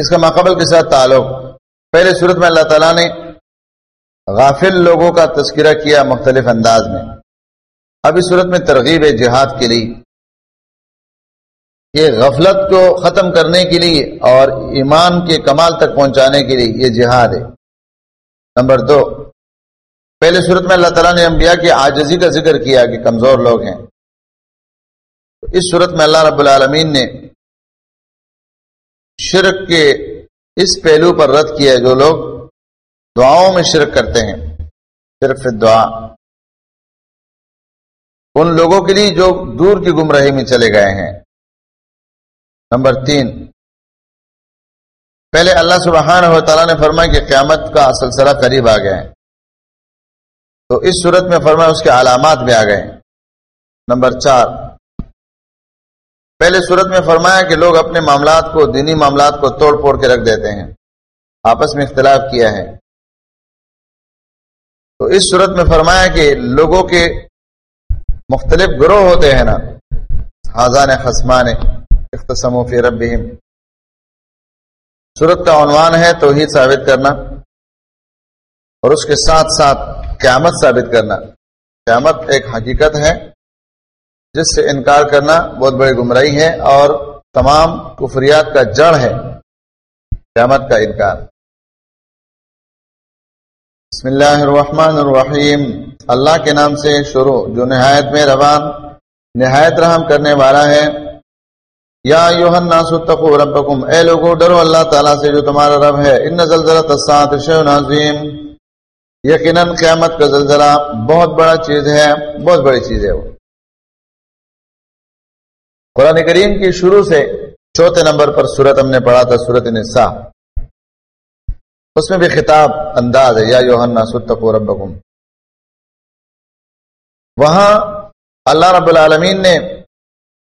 اس کا ماقبل کے ساتھ تعلق؟ پہلے صورت میں اللہ تعالیٰ نے غافل لوگوں کا تذکرہ کیا مختلف انداز میں۔ اب اس صورت میں ترغیب جہاد کے لیے، یہ غفلت کو ختم کرنے کے لیے اور ایمان کے کمال تک پہنچانے کے لیے یہ جہاد ہے۔ نمبر دو، پہلے صورت میں اللہ تعالیٰ نے انبیاء کی آجزی کا ذکر کیا کہ کمزور لوگ ہیں۔ اس صورت میں اللہ رب العالمین نے شرک کے اس پہلو پر رد کیا ہے جو لوگ دعاؤں میں شرک کرتے ہیں، صرف دعا۔ ان لوگوں کے لیے جو دور کی گمراہی میں چلے گئے ہیں۔ نمبر تین، پہلے اللہ سبحانہ و تعالیٰ نے فرمایا کہ قیامت کا سلسلہ قریب آ گئے تو اس صورت میں فرمایا اس کے علامات بھی آ گئے۔ نمبر چار پہلے صورت میں فرمایا کہ لوگ اپنے معاملات کو، دینی معاملات کو توڑ پھوڑ کے رکھ دیتے ہیں۔ آپس میں اختلاف کیا ہے۔ تو اس صورت میں فرمایا کہ لوگوں کے مختلف گروہ ہوتے ہیں نا۔ حاضان خسمان اختصم فی ربہم۔ صورت کا عنوان ہے توحید ثابت کرنا۔ اور اس کے ساتھ ساتھ قیامت ثابت کرنا۔ قیامت ایک حقیقت ہے۔ جس سے انکار کرنا بہت بڑی گمراہی ہے اور تمام کفریات کا جڑ ہے، قیامت کا انکار۔ بسم اللہ الرحمن الرحیم۔ اللہ کے نام سے شروع، جو نہایت میں روان، نہایت رحم کرنے والا ہے۔ یا یوہن ناسو تقو ربکم۔ اے لوگو، ڈرو اللہ تعالیٰ سے جو تمہارا رب ہے۔ ان زلزلت الساعت شیء عظیم۔ یقیناً قیامت کا زلزلہ بہت بڑا چیز ہے، بہت بڑی چیز ہے وہ۔ قرآن کریم کی شروع سے چوتھے نمبر پر صورت ہم نے پڑھا تھا صورت نساء۔ اس میں بھی خطاب انداز ہے، یا یوہن ناسو تقو ربکم۔ وہاں اللہ رب العالمین نے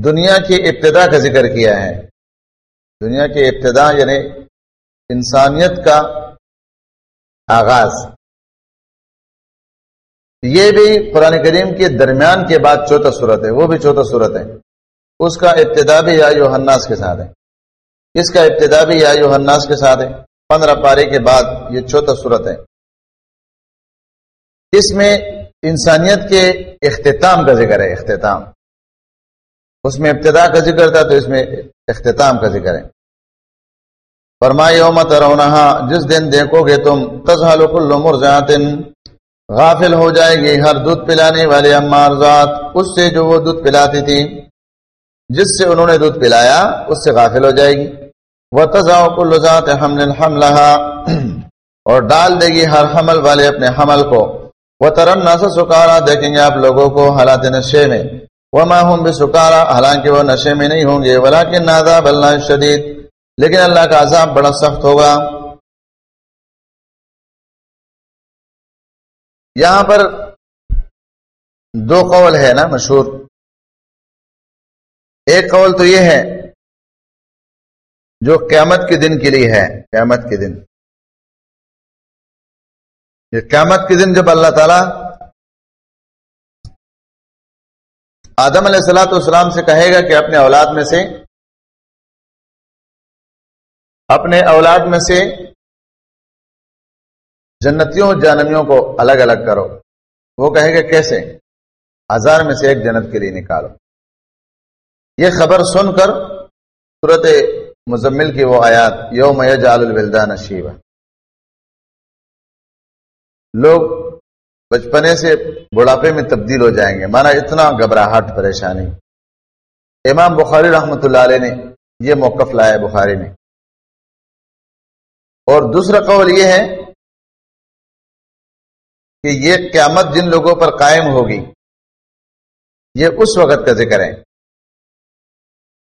دنیا کی ابتدا کا ذکر کیا ہے۔ دنیا کی ابتدا یعنی انسانیت کا آغاز۔ یہ بھی قرآن کریم کے درمیان کے بعد چوتھا صورت ہے، وہ بھی چوتھا صورت ہے۔ اس کا ابتدا بھی یا حناس کے ساتھ ہے۔ اس کا ابتدا بھی یا حناس کے ساتھ ہے۔ پندرہ پارے کے بعد یہ چوتھا صورت ہے۔ اس میں انسانیت کے اختتام کا ذکر ہے، اختتام۔ اس میں ابتدا کا ذکر تھا تو اس میں اختتام کا ذکر ہے۔ فرمائی یومت رونا جس دن دیکھو گے تم تزحل کل مرزات غافل ہو جائے گی ہر دودھ پلانے والے امار ذات۔ اس سے جو وہ دودھ پلاتی تھی جس سے انہوں نے دودھ پلایا، اس سے غافل ہو جائے گی۔ وہ تضاء کل حمل حملہ اور ڈال دے گی ہر حمل والے اپنے حمل کو۔ وہ ترن نہ سکارا دیکھیں گے آپ لوگوں کو حالات نشے میں۔ وہ ماہوم بھی سکارا حالانکہ وہ نشے میں نہیں ہوں گے۔ بلا کے نادا بلنا شدید لیکن اللہ کا عذاب بڑا سخت ہوگا۔ یہاں پر دو قول ہے نا مشہور۔ ایک قول تو یہ ہے، جو قیامت کے دن کے لیے ہے، قیامت کے دن۔ یہ قیامت کے دن جب اللہ تعالی آدم علیہ السلاۃ والسلام سے کہے گا کہ اپنے اولاد میں سے، اپنے اولاد میں سے جنتیوں جانمیوں کو الگ الگ کرو۔ وہ کہے گا کیسے؟ ہزار میں سے ایک جنت کے لیے نکالو۔ یہ خبر سن کر صورت مزمل کی وہ آیات، یوم جال البلدان شیبہ۔ لوگ بچپنے سے بڑھاپے میں تبدیل ہو جائیں گے۔ مانا اتنا گھبراہٹ، پریشانی۔ امام بخاری رحمت اللہ علیہ نے یہ موقف لایا بخاری نے اور دوسرا قول یہ ہے کہ یہ قیامت جن لوگوں پر قائم ہوگی، یہ اس وقت کا ذکر ہے۔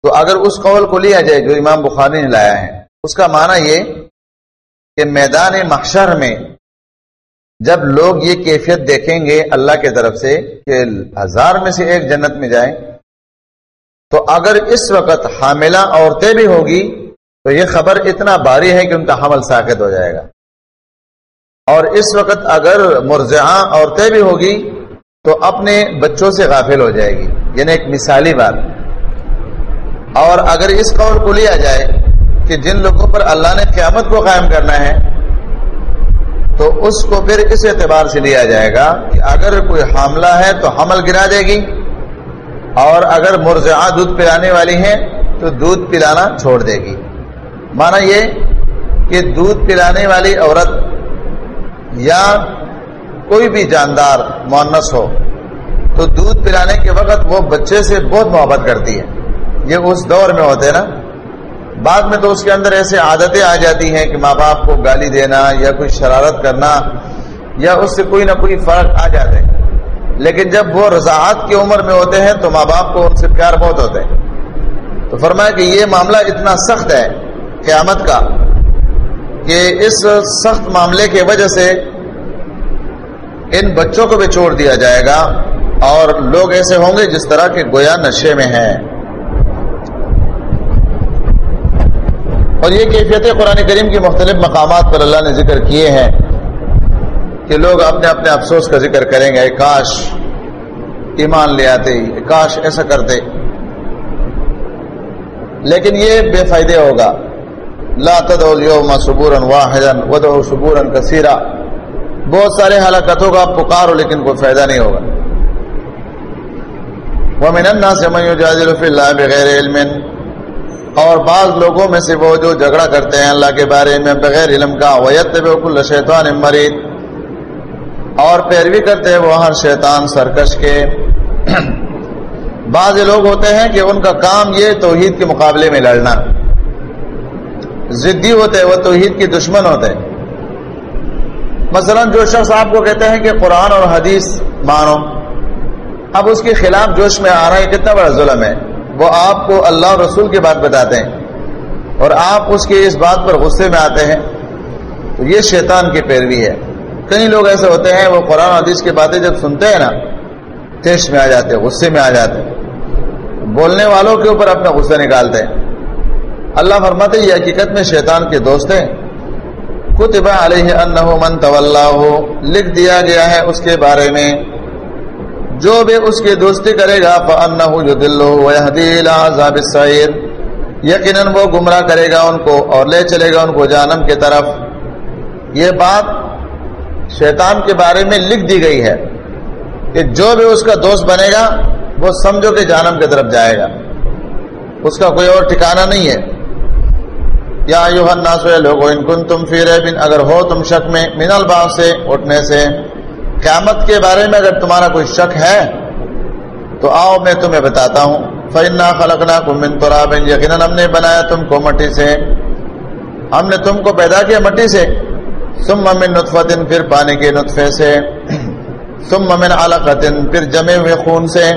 تو اگر اس قول کو لیا جائے جو امام بخاری نے لایا ہے، اس کا معنی یہ کہ میدان محشر میں جب لوگ یہ کیفیت دیکھیں گے اللہ کی طرف سے کہ ہزار میں سے ایک جنت میں جائیں، تو اگر اس وقت حاملہ عورتیں بھی ہوگی، تو یہ خبر اتنا باری ہے کہ ان کا حمل ساکت ہو جائے گا۔ اور اس وقت اگر مرزعاں عورتیں بھی ہوگی، تو اپنے بچوں سے غافل ہو جائے گی۔ یعنی ایک مثالی بات۔ اور اگر اس قول کو لیا جائے کہ جن لوگوں پر اللہ نے قیامت کو قائم کرنا ہے، تو اس کو پھر اس اعتبار سے لیا جائے گا کہ اگر کوئی حاملہ ہے تو حمل گرا دے گی، اور اگر مرزا دودھ پلانے والی ہے تو دودھ پلانا چھوڑ دے گی۔ مانا یہ کہ دودھ پلانے والی عورت یا کوئی بھی جاندار مونس ہو، تو دودھ پلانے کے وقت وہ بچے سے بہت محبت کرتی ہے۔ یہ اس دور میں ہوتے نا۔ بعد میں تو اس کے اندر ایسے عادتیں آ جاتی ہیں کہ ماں باپ کو گالی دینا یا کوئی شرارت کرنا یا اس سے کوئی نہ کوئی فرق آ جاتے ہیں لیکن جب وہ رضاحت کی عمر میں ہوتے ہیں تو ماں باپ کو ان سے پیار بہت ہوتے ہیں تو فرمایا کہ یہ معاملہ اتنا سخت ہے قیامت کا کہ اس سخت معاملے کی وجہ سے ان بچوں کو بھی چھوڑ دیا جائے گا اور لوگ ایسے ہوں گے جس طرح کے گویا نشے میں ہیں۔ اور یہ کیفیت قرآن کریم کی مختلف مقامات پر اللہ نے ذکر کیے ہیں کہ لوگ اپنے اپنے افسوس کا ذکر کریں گے کاش ایمان لے آتے کاش ایسا کرتے۔ لیکن یہ بے فائدے ہوگا۔ لا تدعو اليوم صبورا واحدا ودعو صبورا کثیرا۔ بہت سارے ہلاکتوں کا پکارو لیکن کوئی فائدہ نہیں ہوگا۔ ومن الناس من يجادل في الله بغیر علم۔ اور بعض لوگوں میں سے وہ جو جھگڑا کرتے ہیں اللہ کے بارے میں بغیر علم کا ویتبع كل شیطان مرید اور پیروی کرتے ہیں وہ ہر شیطان سرکش کے۔ بعض لوگ ہوتے ہیں کہ ان کا کام یہ توحید کے مقابلے میں لڑنا۔ ضدی ہوتے وہ توحید کے دشمن ہوتے مثلا جو شخص آپ کو کہتے ہیں کہ قرآن اور حدیث مانو، اب اس کے خلاف جوش میں آ رہا ہے، کتنا بڑا ظلم ہے۔ وہ آپ کو اللہ اور رسول کی بات بتاتے ہیں اور آپ اس کے اس بات پر غصے میں آتے ہیں تو یہ شیطان کی پیروی ہے۔ کئی لوگ ایسے ہوتے ہیں، وہ قرآن حدیث کی باتیں جب سنتے ہیں نا، ٹیسٹ میں آ جاتے ہیں غصے میں آ جاتے۔ ہیں بولنے والوں کے اوپر اپنا غصہ نکالتے۔ ہیں اللہ فرماتے، یہ حقیقت میں شیطان کے دوست ہیں۔ کتبہ علیہ انہو من ہو لکھ دیا گیا ہے اس کے بارے میں۔ جو بھی اس کی دوستی کرے گا، فَأَنَّهُ يُدِلُّهُ وَيَهْدِي إِلَىٰ عَذَابِ السَّعِيرِ۔ یقیناً وہ گمراہ کرے گا ان کو اور لے چلے گا ان کو جانم کی طرف۔ یہ بات شیطان کے بارے میں لکھ دی گئی ہے کہ جو بھی اس کا دوست بنے گا، وہ سمجھو کہ جانم کی طرف جائے گا۔ اس کا کوئی اور ٹھکانہ نہیں ہے۔ یا الناس لوگو، ان کن تم فی ریبن اگر ہو تم شک میں، من الباغ سے، اٹھنے سے۔ قیامت کے بارے میں اگر تمہارا کوئی شک ہے، تو آؤ میں تمہیں بتاتا ہوں۔ فَإِنَّا خَلَقْنَاكُم مِّن تُرَابٍ، یقیناً ہم نے بنایا تم کو مٹی سے۔ ہم نے تم کو پیدا کیا مٹی سے۔ ثم من نطفت پھر پانی کے نطفے سے۔ ثم من علقت پھر جمے ہوئے خون سے۔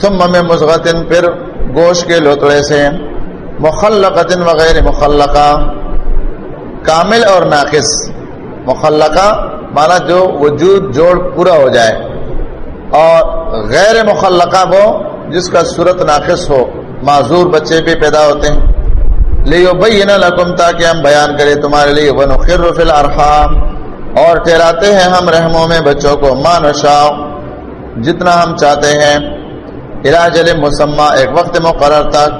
ثم من مزغت پھر گوشت کے لوتڑے سے۔ مخلقت وغیر مخلقہ۔ کامل اور ناقص۔ مخلقہ مانا جو وجود جوڑ پورا ہو جائے اور غیر مخلقہ وہ جس کا صورت ناقص ہو، معذور بچے بھی پیدا ہوتے ہیں۔ لیو بین لکم تاکہ ہم بیان کریں تمہارے لیے، ونخر فی الارحام اور ٹھہراتے ہیں ہم رحموں میں بچوں کو مان نشاء۔ جتنا ہم چاہتے ہیں۔ علاج مسمہ ایک وقت مقرر تک۔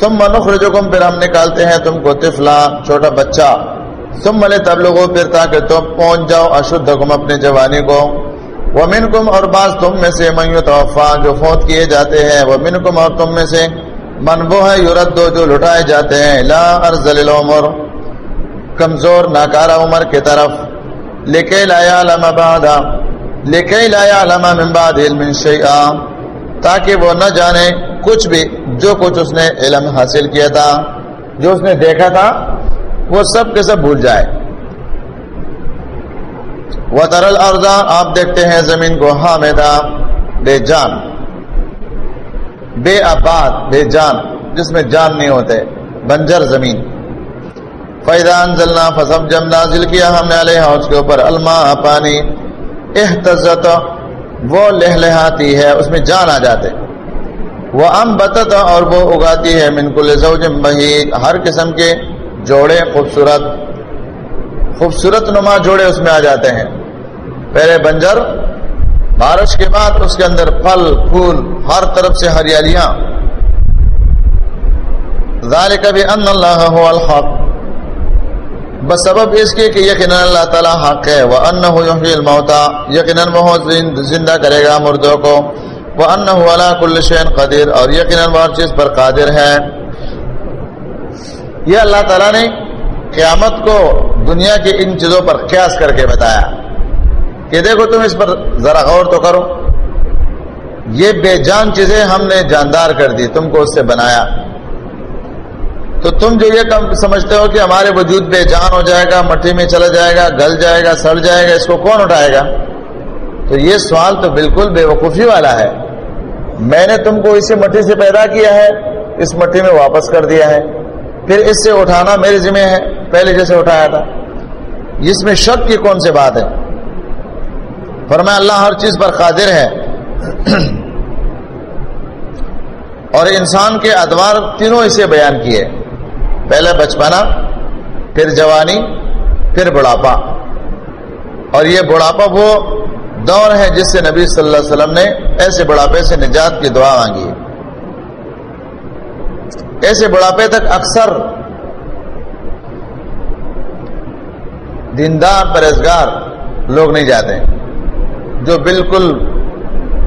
ثم نخرجکم پھر ہم نکالتے ہیں تم کو طفلا چھوٹا بچہ۔ ثم لتبلغو پھر تاکہ تم پہنچ جاؤ اشدکم اپنے جوانی کو۔ ومنکم اور بعض تم میں سے من یتوفا جو فوت کیے جاتے ہیں، ومنکم اور تم میں سے من وہ ہے یردو جو لٹائے جاتے ہیں۔ لا ارزل العمر، کمزور، ناکارہ عمر کی طرف۔ لکی لا یعلم بعدا لکی لا یعلم من علم شیئا۔ تاکہ وہ نہ جانے کچھ بھی، جو کچھ اس نے علم حاصل کیا تھا، جو اس نے دیکھا تھا۔ وہ سب کے سب بھول جائے۔ وہ ترل ارزا آپ دیکھتے ہیں زمین کو ہاں حامدہ بے جان۔ بے آباد، بے جان، جس میں جان نہیں ہوتے، بنجر زمین۔ فیدان زلنا فسب جم نازل کیا ہم نے علیہ اس کے اوپر الما پانی۔ احتزت، وہ لہلہاتی ہے، اس میں جان آ جاتے۔ وہ ام بتت اور وہ اگاتی ہے منکل زوجم بہید ہر قسم کے جوڑے خوبصورت خوبصورت نما جوڑے اس میں آ جاتے ہیں۔ پہلے بنجر، بارش کے بعد اس کے اندر پھل، پھول، ہر طرف سے ہریالیاں۔ ذالک بان اللہ هو الحق۔ بس سبب اس کے کہ یقینا اللہ تعالی حق ہے۔ وانه یحیی الموتى یقینا وہ زندہ کرے گا مردوں کو۔ وانه على كل شيء قدیر۔ اور یقینا وہ ہر چیز پر قادر ہے۔ یہ اللہ تعالی نے قیامت کو دنیا کی ان چیزوں پر قیاس کر کے بتایا کہ دیکھو تم اس پر ذرا غور تو کرو۔ یہ بے جان چیزیں ہم نے جاندار کر دی، تم کو اس سے بنایا۔ تو تم جو یہ کم سمجھتے ہو کہ ہمارے وجود بے جان ہو جائے گا، مٹی میں چلا جائے گا، گل جائے گا، سڑ جائے گا، اس کو کون اٹھائے گا؟ تو یہ سوال تو بالکل بے وقوفی والا ہے۔ میں نے تم کو اسی مٹی سے پیدا کیا ہے، اس مٹی میں واپس کر دیا ہے۔ پھر اس سے اٹھانا میرے ذمہ ہے، پہلے جیسے اٹھایا تھا۔ اس میں شک کی کون سی بات ہے؟ فرمایا اللہ ہر چیز پر قادر ہے۔ اور انسان کے ادوار تینوں اسے بیان کیے۔ پہلے بچپنا، پھر جوانی، پھر بڑھاپا۔ اور یہ بڑھاپا وہ دور ہے جس سے نبی صلی اللہ علیہ وسلم نے ایسے بڑھاپے سے نجات کی دعا مانگی۔ ایسے بڑھاپے تک اکثر دیندار پرہزگار لوگ نہیں جاتے جو بالکل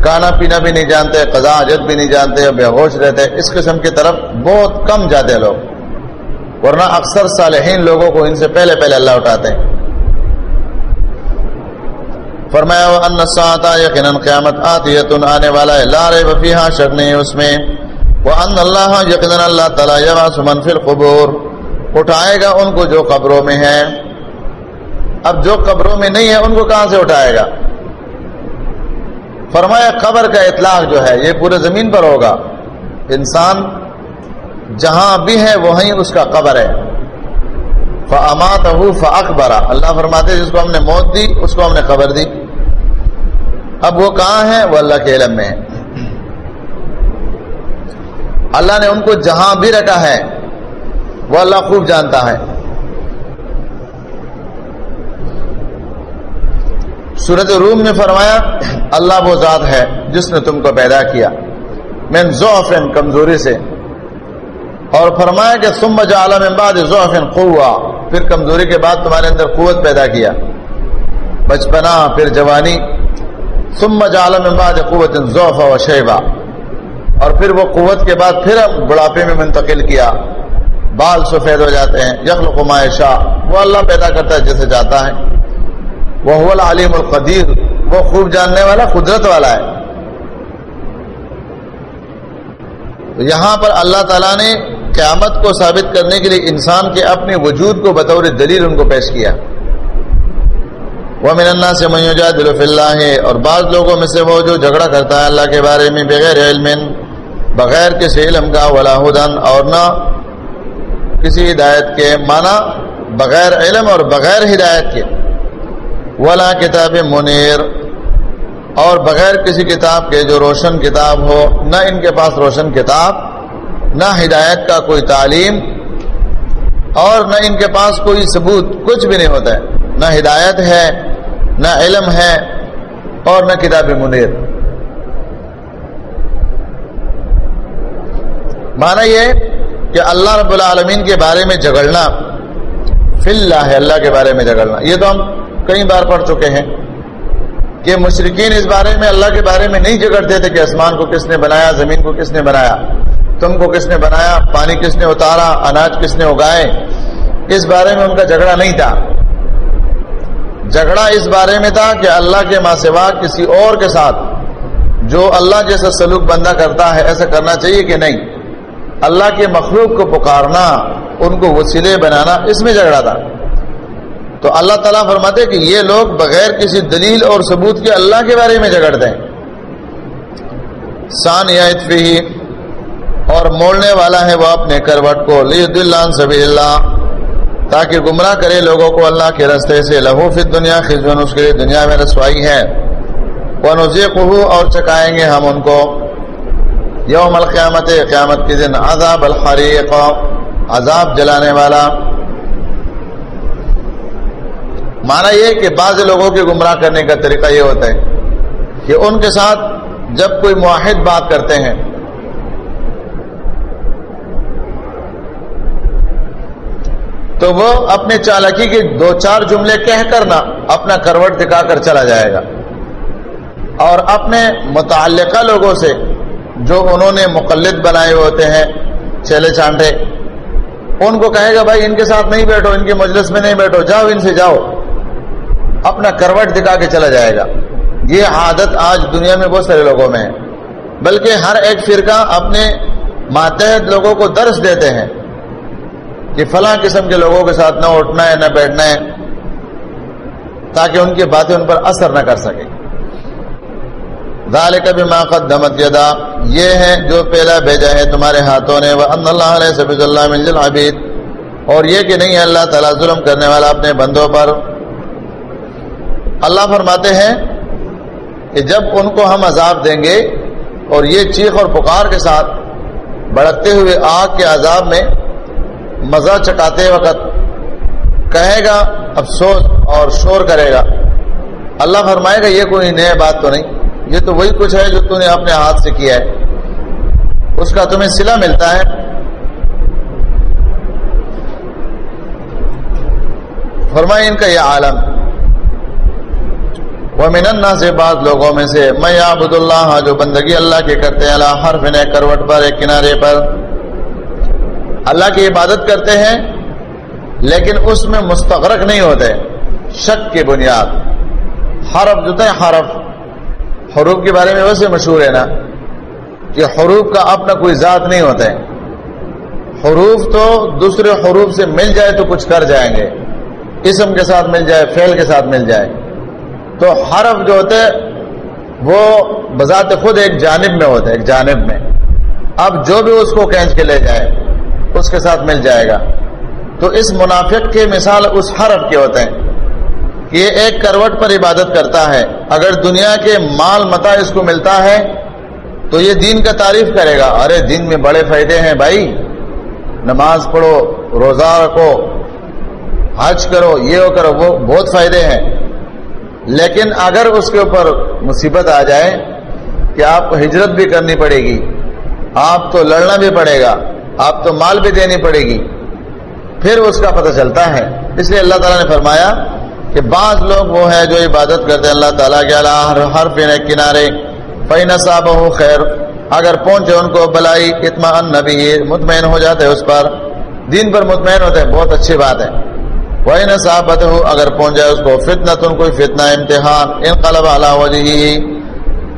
کھانا پینا بھی نہیں جانتے قضا حجت بھی نہیں جانتے، بے ہوش رہتے، اس قسم کی طرف بہت کم جاتے لوگ۔ ورنہ اکثر صالحین لوگوں کو ان سے پہلے پہلے اللہ اٹھاتے ہیں۔ فرمایا ان ساتا یقینا قیامت آتیت آنے والا ہے، لا ریب فیہا شک نہیں اس میں۔ وان اللہ یقینا اللہ تعالی یبعث من فی القبور۔ اٹھائے گا ان کو جو قبروں میں ہیں۔ اب جو قبروں میں نہیں ہے، ان کو کہاں سے اٹھائے گا؟ فرمایا، قبر کا اطلاق جو ہے، یہ پورے زمین پر ہوگا۔ انسان جہاں بھی ہے، وہیں اس کا قبر ہے۔ فعمات فاقبرا اللہ فرماتے جس کو ہم نے موت دی، اس کو ہم نے قبر دی۔ اب وہ کہاں ہے؟ وہ اللہ کے علم میں ہے۔ اللہ نے ان کو جہاں بھی رکھا ہے، وہ اللہ خوب جانتا ہے۔ سورت روم میں فرمایا، اللہ وہ ذات ہے جس نے تم کو پیدا کیا۔ میں ضعفن کمزوری سے۔ اور فرمایا کہ سم جعل من بعد ضعفن قوہ پھر کمزوری کے بعد تمہارے اندر قوت پیدا کیا۔ بچپنا، پھر جوانی۔ ثم جعل من بعد قوت ضعف و شیبہ اور پھر وہ قوت کے بعد پھر بڑھاپے میں منتقل کیا۔ بال سفید ہو جاتے ہیں، یخلق ما شاء وہ اللہ پیدا کرتا ہے جیسے جاتا ہے۔ وہ العلیم القدیر۔ وہ خوب جاننے والا، قدرت والا ہے۔ تو یہاں پر اللہ تعالیٰ نے قیامت کو ثابت کرنے کے لیے انسان کے اپنے وجود کو بطور دلیل ان کو پیش کیا۔ وہ من اللہ سے میوجا دل اللہ اور بعض لوگوں میں سے وہ جو جھگڑا کرتا ہے اللہ کے بارے میں بغیر علم۔ بغیر کسی علم کا ولا ہدن اور نہ کسی ہدایت کے معنی بغیر علم اور بغیر ہدایت کے۔ ولا کتاب منیر اور بغیر کسی کتاب کے جو روشن کتاب ہو، نہ ان کے پاس روشن کتاب، نہ ہدایت کا کوئی تعلیم اور نہ ان کے پاس کوئی ثبوت، کچھ بھی نہیں ہوتا ہے۔ نہ ہدایت ہے، نہ علم ہے اور نہ کتاب منیر۔ مانا یہ کہ اللہ رب العالمین کے بارے میں جگڑنا فی اللہ ہے اللہ کے بارے میں جگڑنا یہ تو ہم کئی بار پڑھ چکے ہیں کہ مشرقین اس بارے میں اللہ کے بارے میں نہیں جگڑتے تھے کہ آسمان کو کس نے بنایا، زمین کو کس نے بنایا، تم کو کس نے بنایا، پانی کس نے اتارا، اناج کس نے اگائے، اس بارے میں ان کا جھگڑا نہیں تھا۔ جھگڑا اس بارے میں تھا کہ اللہ کے ماں سوا کسی اور کے ساتھ جو اللہ جیسا سلوک بندہ کرتا ہے، ایسا کرنا چاہیے کہ نہیں۔ اللہ کے مخلوق کو پکارنا، ان کو وسیلے بنانا، اس میں جھگڑا تھا۔ تو اللہ تعالیٰ فرماتے کہ یہ لوگ بغیر کسی دلیل اور ثبوت کے اللہ کے بارے میں جگڑتے ہیں۔ سان یا اور موڑنے والا ہے وہ اپنے کروٹ کو۔ سبی اللہ تاکہ گمراہ کرے لوگوں کو اللہ کے رستے سے۔ لہو فی دنیا خزون اس کے لیے دنیا میں رسوائی ہے۔ وہ نوزے اور چکائیں گے ہم ان کو۔ یوم القیامت، قیامت کے دن عذاب الحریق، عذاب جلانے والا۔ مانا یہ کہ بعض لوگوں کے گمراہ کرنے کا طریقہ یہ ہوتا ہے کہ ان کے ساتھ جب کوئی معاہد بات کرتے ہیں، تو وہ اپنے چالکی کے دو چار جملے کہہ کر نہ اپنا کروٹ دکھا کر چلا جائے گا۔ اور اپنے متعلقہ لوگوں سے جو انہوں نے مقلد بنائے ہوتے ہیں، چیلے چانٹے ان کو کہے گا، بھائی، ان کے ساتھ نہیں بیٹھو، ان کے مجلس میں نہیں بیٹھو، جاؤ، ان سے جاؤ۔ اپنا کروٹ دکھا کے چلا جائے گا۔ یہ عادت آج دنیا میں بہت سارے لوگوں میں ہے۔ بلکہ ہر ایک فرقہ اپنے ماتحت لوگوں کو درس دیتے ہیں کہ فلاں قسم کے لوگوں کے ساتھ نہ اٹھنا ہے، نہ بیٹھنا ہے، تاکہ ان کی باتیں ان پر اثر نہ کر سکے دال کبھی قدمت یدا، یہ ہے جو پہلا بھیجا ہے تمہارے ہاتھوں نے وہ اللہ علیہ سب اللہ مل عبید اور یہ کہ نہیں، اللہ تعالیٰ ظلم کرنے والا اپنے بندوں پر۔ اللہ فرماتے ہیں کہ جب ان کو ہم عذاب دیں گے اور یہ چیخ اور پکار کے ساتھ بڑھتے ہوئے آگ کے عذاب میں مزہ چکاتے وقت کہے گا، افسوس اور شور کرے گا۔ اللہ فرمائے گا، یہ کوئی نئے بات تو نہیں۔ یہ تو وہی کچھ ہے جو تم نے اپنے ہاتھ سے کیا ہے۔ اس کا تمہیں سلا ملتا ہے۔ فرمائے ان کا یہ عالم وہ مننا سے بعض لوگوں میں سے میں عبد اللہ جو بندگی اللہ کے کرتے ہیں اللہ ہر فن کروٹ پر ایک کنارے پر۔ اللہ کی عبادت کرتے ہیں، لیکن اس میں مستغرق نہیں ہوتے۔ شک کی بنیاد، حرف جو ہے حرف حروف کے بارے میں ویسے مشہور ہے نا کہ حروف کا اپنا کوئی ذات نہیں ہوتا ہے۔ حروف تو دوسرے حروف سے مل جائے تو کچھ کر جائیں گے۔ اسم کے ساتھ مل جائے فیل کے ساتھ مل جائے۔ تو حرف جو ہوتے وہ بذات خود ایک جانب میں ہوتا ہے ایک جانب میں۔ اب جو بھی اس کو کھینچ کے لے جائے، اس کے ساتھ مل جائے گا۔ تو اس منافق کے مثال اس حرف کے ہوتے ہیں۔ یہ ایک کروٹ پر عبادت کرتا ہے۔ اگر دنیا کے مال متا اس کو ملتا ہے، تو یہ دین کا تعریف کرے گا۔ ارے، دین میں بڑے فائدے ہیں بھائی۔ نماز پڑھو، روزہ رکھو، حج کرو، یہ کرو، وہ بہت فائدے ہیں۔ لیکن اگر اس کے اوپر مصیبت آ جائے کہ آپ کو ہجرت بھی کرنی پڑے گی، آپ تو لڑنا بھی پڑے گا، آپ تو مال بھی دینی پڑے گی، پھر اس کا پتہ چلتا ہے۔ اس لیے اللہ تعالیٰ نے فرمایا کہ بعض لوگ وہ ہیں جو عبادت کرتے ہیں، اللہ تعالیٰ کے اللہ ہر پین کنارے۔ فین صاحب ہو خیر اگر پہنچے ان کو بلائی اطمان نبی، مطمئن ہو جاتے اس پر۔ دین پر مطمئن ہوتے ہیں بہت اچھی بات ہے۔ وہی نہ ہو اگر پہنچ جائے اس کو فتنا تم کوئی فتنہ، امتحان ان قلب اللہ وجہ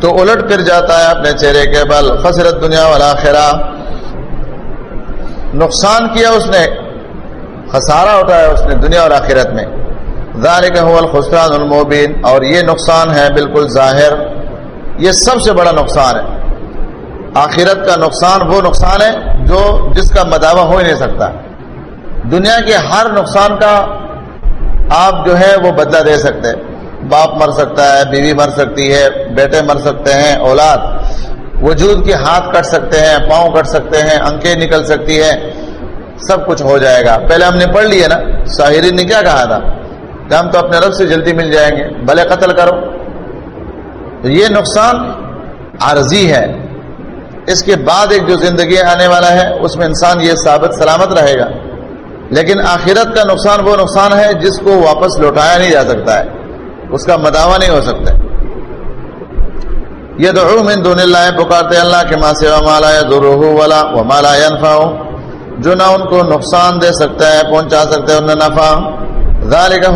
تو الٹ پھر جاتا ہے اپنے چہرے کے بل۔ فصرت دنیا والا خیرا نقصان کیا اس نے؟ خسارہ اٹھایا اس نے دنیا اور آخرت میں۔ ذالک هو الخسران المبین اور یہ نقصان ہے بالکل ظاہر، یہ سب سے بڑا نقصان ہے۔ آخرت کا نقصان وہ نقصان ہے جو جس کا مداوع ہو ہی نہیں سکتا۔ دنیا کے ہر نقصان کا آپ جو ہے وہ بدلہ دے سکتے باپ مر سکتا ہے، بیوی مر سکتی ہے، بیٹے مر سکتے ہیں، اولاد وجود کے ہاتھ کٹ سکتے ہیں، پاؤں کٹ سکتے ہیں انکیں نکل سکتی ہے سب کچھ ہو جائے گا۔ پہلے ہم نے پڑھ لیا نا ساحری نے کیا کہا تھا؟ کہ ہم تو اپنے رب سے جلدی مل جائیں گے، بھلے قتل کرو۔ تو یہ نقصان عارضی ہے۔ اس کے بعد ایک جو زندگی آنے والا ہے، اس میں انسان یہ ثابت سلامت رہے گا۔ لیکن آخرت کا نقصان وہ نقصان ہے جس کو واپس لوٹایا نہیں جا سکتا ہے۔ اس کا مداوع نہیں ہو سکتا یہ تو من دون اللہ، پکارتے اللہ کے ماں سے مالا ضرور والا وہ مالا جو نہ ان کو نقصان دے سکتا ہے، پہنچا سکتا ہے انہیں نفع۔ ذالک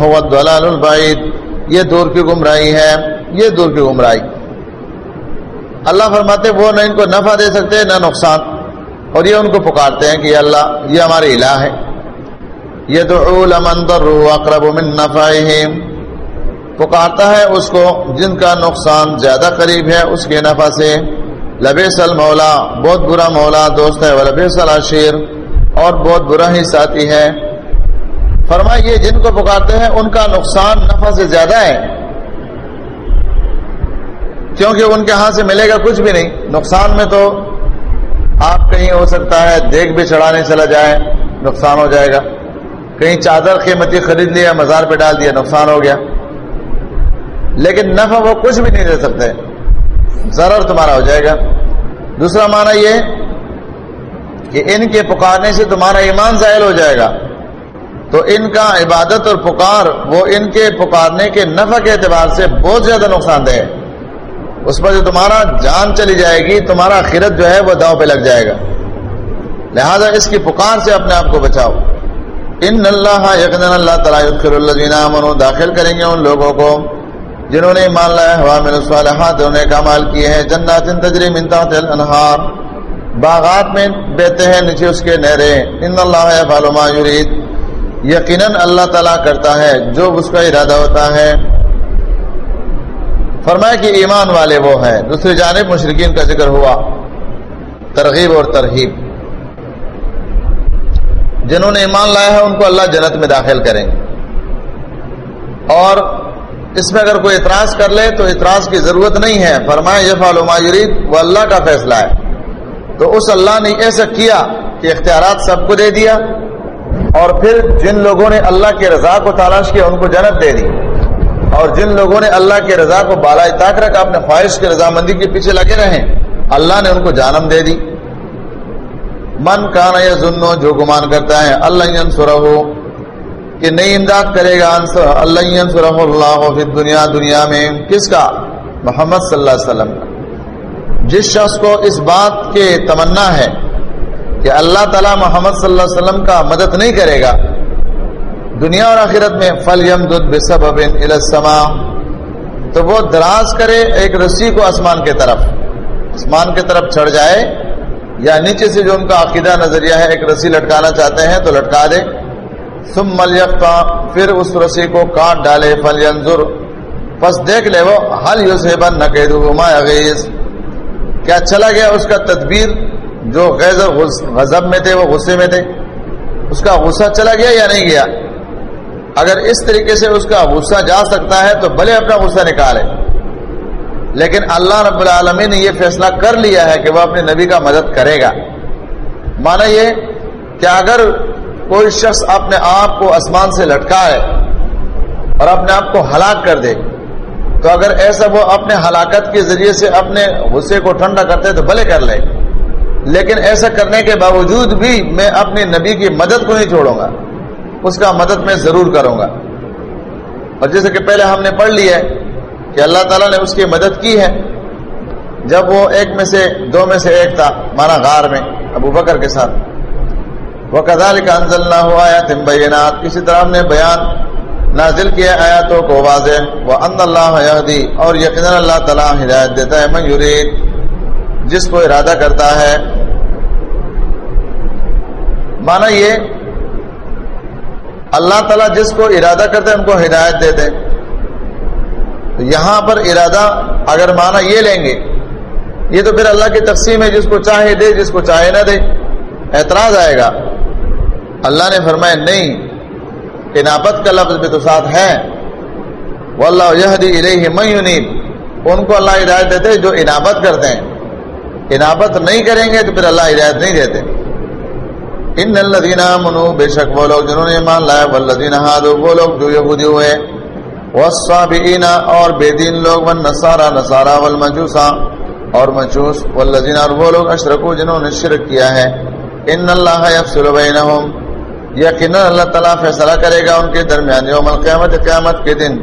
هو الضلال البعید. یہ دور کی گمراہی ہے، یہ دور کی گمراہی۔ اللہ فرماتے وہ نہ ان کو نفع دے سکتے، نہ نقصان۔ اور یہ ان کو پکارتے ہیں کہ اللہ، یہ ہمارے الہ ہے یدعو لمن اقرب من نفعہم۔ پکارتا ہے اس کو جن کا نقصان زیادہ قریب ہے، اس کے نفع سے۔ لبیس المولا، بہت برا مولا دوست ہے، ولبیس العشیر۔ اور بہت برا ہی ساتھی ہے۔ فرمائیے جن کو پکارتے ہیں، ان کا نقصان نفع سے زیادہ ہے۔ کیونکہ ان کے ہاں سے ملے گا کچھ بھی نہیں۔ نقصان میں تو آپ کہیں ہو سکتا ہے، دیکھ بھی چڑھانے چلا جائے، نقصان ہو جائے گا۔ کہیں چادر قیمتی خرید لیا، مزار پہ ڈال دیا، نقصان ہو گیا۔ لیکن نفع وہ کچھ بھی نہیں دے سکتے۔ ضرر تمہارا ہو جائے گا۔ دوسرا معنی یہ کہ ان کے پکارنے سے تمہارا ایمان ظاہر ہو جائے گا۔ تو ان کا عبادت اور پکار وہ ان کے پکارنے کے نفع کے اعتبار سے بہت زیادہ نقصان دہ ہے۔ اس پر جو تمہارا جان چلی جائے گی، تمہارا خیرت جو ہے وہ داؤ پہ لگ جائے گا۔ لہذا اس کی پکار سے اپنے آپ کو بچاؤ۔ ان اللہ یقین اللہ تعالیٰ داخل کریں گے ان لوگوں کو جنہوں نے مان لایا ہوا میں الصالحات انہوں نے کمال کیے ہیں۔ جنات تجری من تحت الانہار۔ باغات میں بیتے ہیں، نیچے اس کے نہرے ان اللہ فالو ما یرید۔ یقیناً اللہ تعالیٰ کرتا ہے، جو اس کا ارادہ ہوتا ہے۔ فرمایا کہ ایمان والے وہ ہیں۔ دوسری جانب مشرقین کا ذکر ہوا۔ ترغیب اور ترغیب جنہوں نے ایمان لایا ہے، ان کو اللہ جنت میں داخل کریں گے۔ اور اس میں اگر کوئی اعتراض کر لے، تو اعتراض کی ضرورت نہیں ہے۔ فرمائے یہ فالو مایورید وہ اللہ کا فیصلہ ہے۔ تو اس اللہ نے ایسا کیا کہ اختیارات سب کو دے دیا۔ اور پھر جن لوگوں نے اللہ کی رضا کو تلاش کیا ان کو جنت دے دی اور جن لوگوں نے اللہ کی رضا کو بالا طاق رکھا، اپنے خواہش کی رضامندی کے پیچھے لگے رہے، اللہ نے ان کو جانم دے دی۔ من کانا یا ظنو جو گمان کرتا ہے، اللہ سرح کہ نہیں امداد کرے گا اللہ سرح اللہ فی دنیا دنیا میں کس کا؟ محمد صلی اللہ علیہ وسلم کا۔ جس شخص کو اس بات کے تمنا ہے کہ اللہ تعالی محمد صلی اللہ علیہ وسلم کا مدد نہیں کرے گا۔ دنیا اور آخرت میں فل یم دسب تو وہ دراز کرے ایک رسی کو آسمان کے طرف۔ آسمان کے طرف چڑھ جائے یا نیچے سے جو ان کا عقیدہ نظریہ ہے، ایک رسی لٹکانا چاہتے ہیں تو لٹکا دے۔ ثم مل پھر اس رسی کو کاٹ ڈالے۔ فل ینظر پس دیکھ لے وہ حل یوسیبن نقیدہما یغیز کیا چلا گیا اس کا تدبیر؟ جو غیظ غضب میں تھے، وہ غصے میں تھے۔ اس کا غصہ چلا گیا یا نہیں گیا؟ اگر اس طریقے سے اس کا غصہ جا سکتا ہے، تو بھلے اپنا غصہ نکالے۔ لیکن اللہ رب العالمین نے یہ فیصلہ کر لیا ہے کہ وہ اپنے نبی کا مدد کرے گا۔ مانا یہ کہ اگر کوئی شخص اپنے آپ کو آسمان سے لٹکائے اور اپنے آپ کو ہلاک کر دے، تو اگر ایسا وہ اپنے ہلاکت کے ذریعے سے اپنے غصے کو ٹھنڈا کرتے، تو بھلے کر لے۔ لیکن ایسا کرنے کے باوجود بھی میں اپنے نبی کی مدد کو نہیں چھوڑوں گا، اس کا مدد میں ضرور کروں گا۔ اور جیسے کہ پہلے ہم نے پڑھ لی ہے کہ اللہ تعالیٰ نے اس کی مدد کی ہے۔ جب وہ ایک میں سے دو میں سے ایک تھا مانا غار میں ابو بکر کے ساتھ۔ وہ کدال کا انزل نہ ہوا یا تم بینات کسی طرح ہم نے بیان نازل کیا آیاتوں کو واضح۔ وہ ان اللہ دی اور یقینا اللہ تعالیٰ ہدایت دیتا ہے۔ میورید جس کو ارادہ کرتا ہے۔ مانا یہ اللہ تعالیٰ جس کو ارادہ کرتے ہیں ان کو ہدایت دیتے تو یہاں پر ارادہ اگر مانا یہ لیں گے، یہ تو پھر اللہ کی تقسیم ہے، جس کو چاہے دے، جس کو چاہے نہ دے۔ اعتراض آئے گا۔ اللہ نے فرمایا، نہیں انابت کا لفظ بھی تو ساتھ ہے۔ وہ اللہ یہ ان کو اللہ ہدایت دیتے جو انابت کرتے ہیں۔ انابت نہیں کریں گے تو پھر اللہ ہدایت نہیں دیتے۔ ان الذين امنوا بے شک وہ لوگ جنہوں نے ایمان لایا، والذین هادوا وہ لوگ جو یہودی ہوئے۔ والصابئین اور بے دین لوگ، والنصارى، نصارى والمجوس اور مجوس، والذین اور وہ لوگ اشرکوا جنہوں نے شرک کیا ہے۔ ان اللہ یفصل بینہم۔ یقینا اللہ تعالی فیصلہ کرے گا ان کے درمیان یوم القیامت، قیامت کے دن۔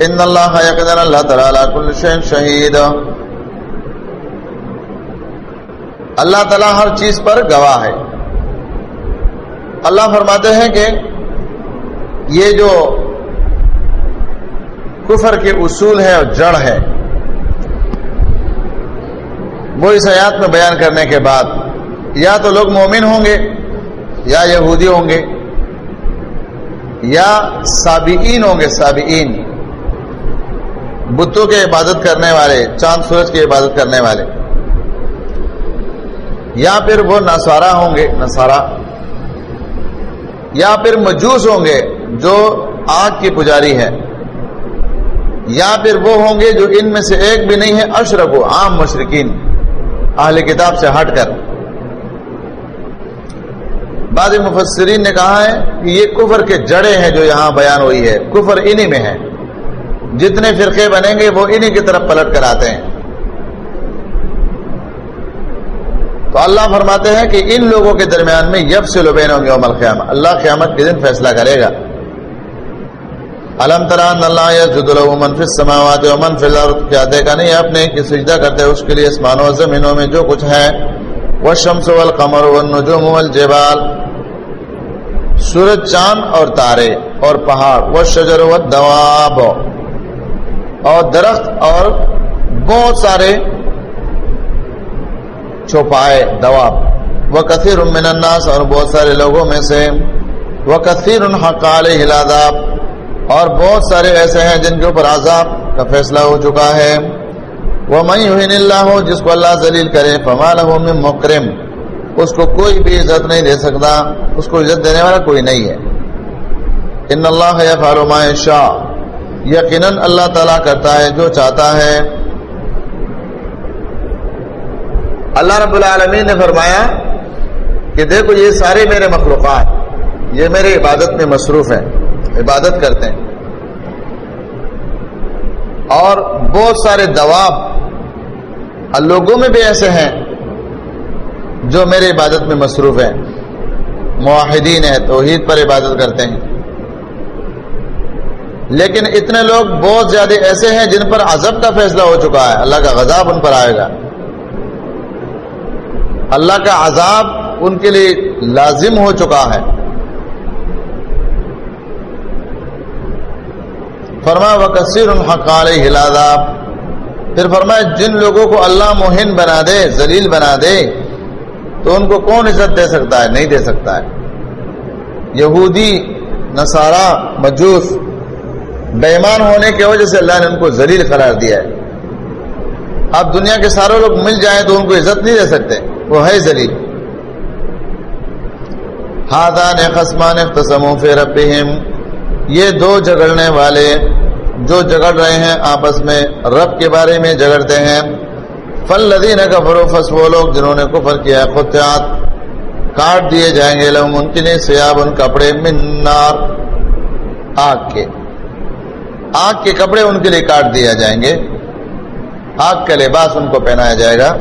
ان اللہ یقینا اللہ تعالی کل شیء شہید۔ اللہ تعالی ہر چیز پر گواہ ہے۔ اللہ فرماتے ہیں کہ یہ جو کفر کے اصول ہے اور جڑ ہے وہ اس حیات میں بیان کرنے کے بعد یا تو لوگ مومن ہوں گے، یا یہودی ہوں گے، یا سابئین ہوں گے، سابئین۔ بتوں کے عبادت کرنے والے، چاند سورج کی عبادت کرنے والے۔ یا پھر وہ نسارا ہوں گے نسارا یا پھر مجوس ہوں گے جو آگ کی پجاری ہے یا پھر وہ ہوں گے جو ان میں سے ایک بھی نہیں ہے اشرف عام مشرقین اہل کتاب سے ہٹ کر۔ بعض مفسرین نے کہا ہے کہ یہ کفر کے جڑے ہیں جو یہاں بیان ہوئی ہے، کفر انہی میں ہے جتنے فرقے بنیں گے وہ انہی کی طرف پلٹ کر آتے ہیں۔ تو اللہ فرماتے ہیں کہ ان لوگوں کے درمیان میں یب سے لبین یوم القیامہ، اللہ قیامت کے دن فیصلہ کرے گا۔ علم تران اللہ من فی السماوات و من فی الارض، کیا دیکھا نہیں اپنے کہ سجدہ کرتے اس کے لیے اسمانوں و زمینوں میں جو کچھ ہے، والشمس والقمر والنجوم والجبال۔ سورج، چاند اور تارے اور پہاڑ، والشجر والدواب۔ اور درخت اور بہت سارے چھپائے دواب۔ وہ کثیر من الناس، اور بہت سارے لوگوں میں سے۔ وہ کثیر حقال ہلاداب اور بہت سارے ایسے ہیں جن کے اوپر عذاب کا فیصلہ ہو چکا ہے۔ وہ میں اللہ ہو جس کو اللہ ذلیل کرے فمال میں مکرم اس کو کوئی بھی عزت نہیں دے سکتا، اس کو عزت دینے والا کوئی نہیں ہے۔ ان اللہ فاروما شاہ یقیناً اللہ تعالیٰ کرتا ہے جو چاہتا ہے۔ اللہ رب العالمین نے فرمایا کہ دیکھو یہ سارے میرے مخلوقات، یہ میرے عبادت میں مصروف ہیں، عبادت کرتے ہیں۔ اور بہت سارے دواب لوگوں میں بھی ایسے ہیں جو میرے عبادت میں مصروف ہیں۔ معاہدین ہیں، توحید پر عبادت کرتے ہیں۔ لیکن اتنے لوگ بہت زیادہ ایسے ہیں جن پر عذب کا فیصلہ ہو چکا ہے۔ اللہ کا غذاب ان پر آئے گا۔ اللہ کا عذاب ان کے لیے لازم ہو چکا ہے۔ فرما و کثیر الحقال ہلاداب پھر فرمایا، جن لوگوں کو اللہ مہین بنا دے، ذلیل بنا دے، تو ان کو کون عزت دے سکتا ہے؟ نہیں دے سکتا ہے۔ یہودی، نصارہ، مجوس، بےمان ہونے کی وجہ سے اللہ نے ان کو ذلیل قرار دیا ہے۔ اب دنیا کے سارے لوگ مل جائیں تو ان کو عزت نہیں دے سکتے۔ وہ ہے زلیل ہادان خسمان اختصموں فی ربہم۔ یہ دو جگڑنے والے جو جگڑ رہے ہیں، آپس میں رب کے بارے میں جگڑتے ہیں۔ فل لدین کفر فس وہ لوگ جنہوں نے کفر کیا خطیات کاٹ دیے جائیں گے لہم ان سیاب ان کپڑے من نار۔ آگ کے۔ آگ کے کپڑے ان کے لیے کاٹ دیا جائیں گے۔ آگ کا لباس ان کو پہنایا جائے گا۔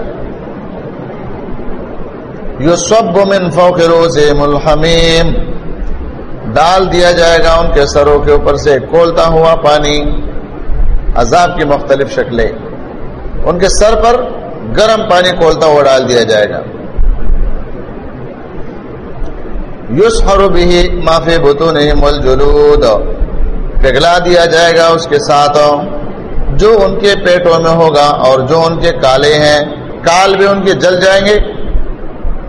یو سب من فوق روز ملحمیم ڈال دیا جائے گا ان کے سروں کے اوپر سے، کھولتا ہوا پانی، عذاب کی مختلف شکلیں۔ ان کے سر پر گرم پانی کھولتا ہوا ڈال دیا جائے گا۔ یوس ہر بھی معافی بتو نہیں مل جلود پگلا دیا جائے گا اس کے ساتھ جو ان کے پیٹوں میں ہوگا اور جو ان کے کالے ہیں۔ کال بھی ان کے جل جائیں گے۔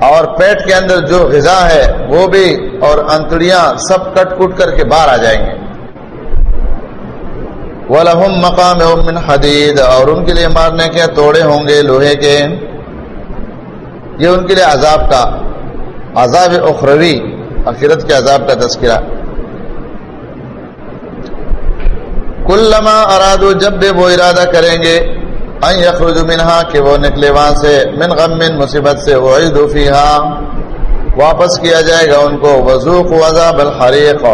اور پیٹ کے اندر جو غذا ہے، وہ بھی اور انتڑیاں سب کٹ کٹ کر کے باہر آ جائیں گے۔ وَلَهُمْ مَقَامِ مِنْ حَدِيدِ اور ان کے لیے مارنے کے توڑے ہوں گے لوہے کے۔ یہ ان کے لیے عذاب کا، عذاب اخروی اخرت کے عذاب کا تذکرہ۔ کلما ارادو جب بھی وہ ارادہ کریں گے۔ یخرج منہا، کہ وہ نکلے وہاں سے، من غم من مصیبت سے، وعیدو فیہا۔ واپس کیا جائے گا ان کو وزوق عذاب الحریق۔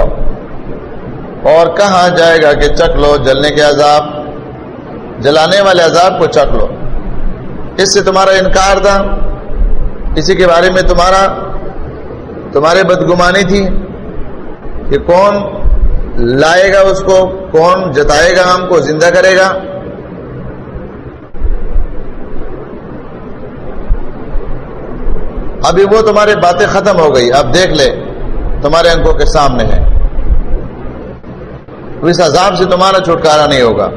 اور کہا جائے گا کہ چک لو جلنے کے عذاب، جلانے والے عذاب کو چک لو۔ اس سے تمہارا انکار تھا، اسی کے بارے میں تمہارا، تمہارے بدگمانی تھی کہ کون لائے گا اس کو، کون جتائے گا ہم کو، زندہ کرے گا۔ ابھی وہ تمہاری باتیں ختم ہو گئی، اب دیکھ لے، تمہارے انکوں کے سامنے ہے اس عذاب سے تمہارا چھٹکارا نہیں ہوگا۔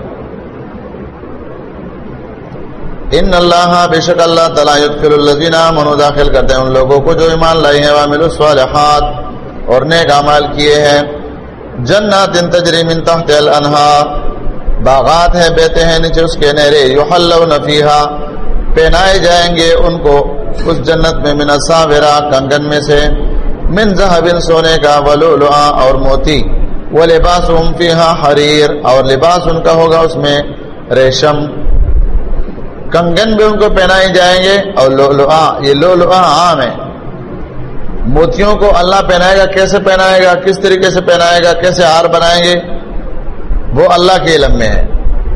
ان اللہ، بے شک اللہ تعالیٰ الزینہ منو داخل کرتے ہیں ان لوگوں کو جو ایمان لائی ہیں وامل الصالحات اور نیک اعمال کیے ہیں۔ جنات تجری من تحت الانہار، باغات ہیں بیتے ہیں، نیچے اس کے نہرے یحلون فیہا، پہنائے جائیں گے ان کو۔ اس جنت میں من ساورا کنگن میں سے، من زہبن سونے کا ولولعا اور موتی۔ وہ لباس حریر، اور لباس ان کا ہوگا اس میں ریشم۔ کنگن بھی ان کو پہنائے جائیں گے، اور لولعا یہ لولعا عام ہے۔ موتیوں کو اللہ پہنائے گا، کیسے پہنائے گا؟ کس طریقے سے پہنائے گا؟ کیسے ہار بنائیں گے؟ وہ اللہ کے علم میں ہے۔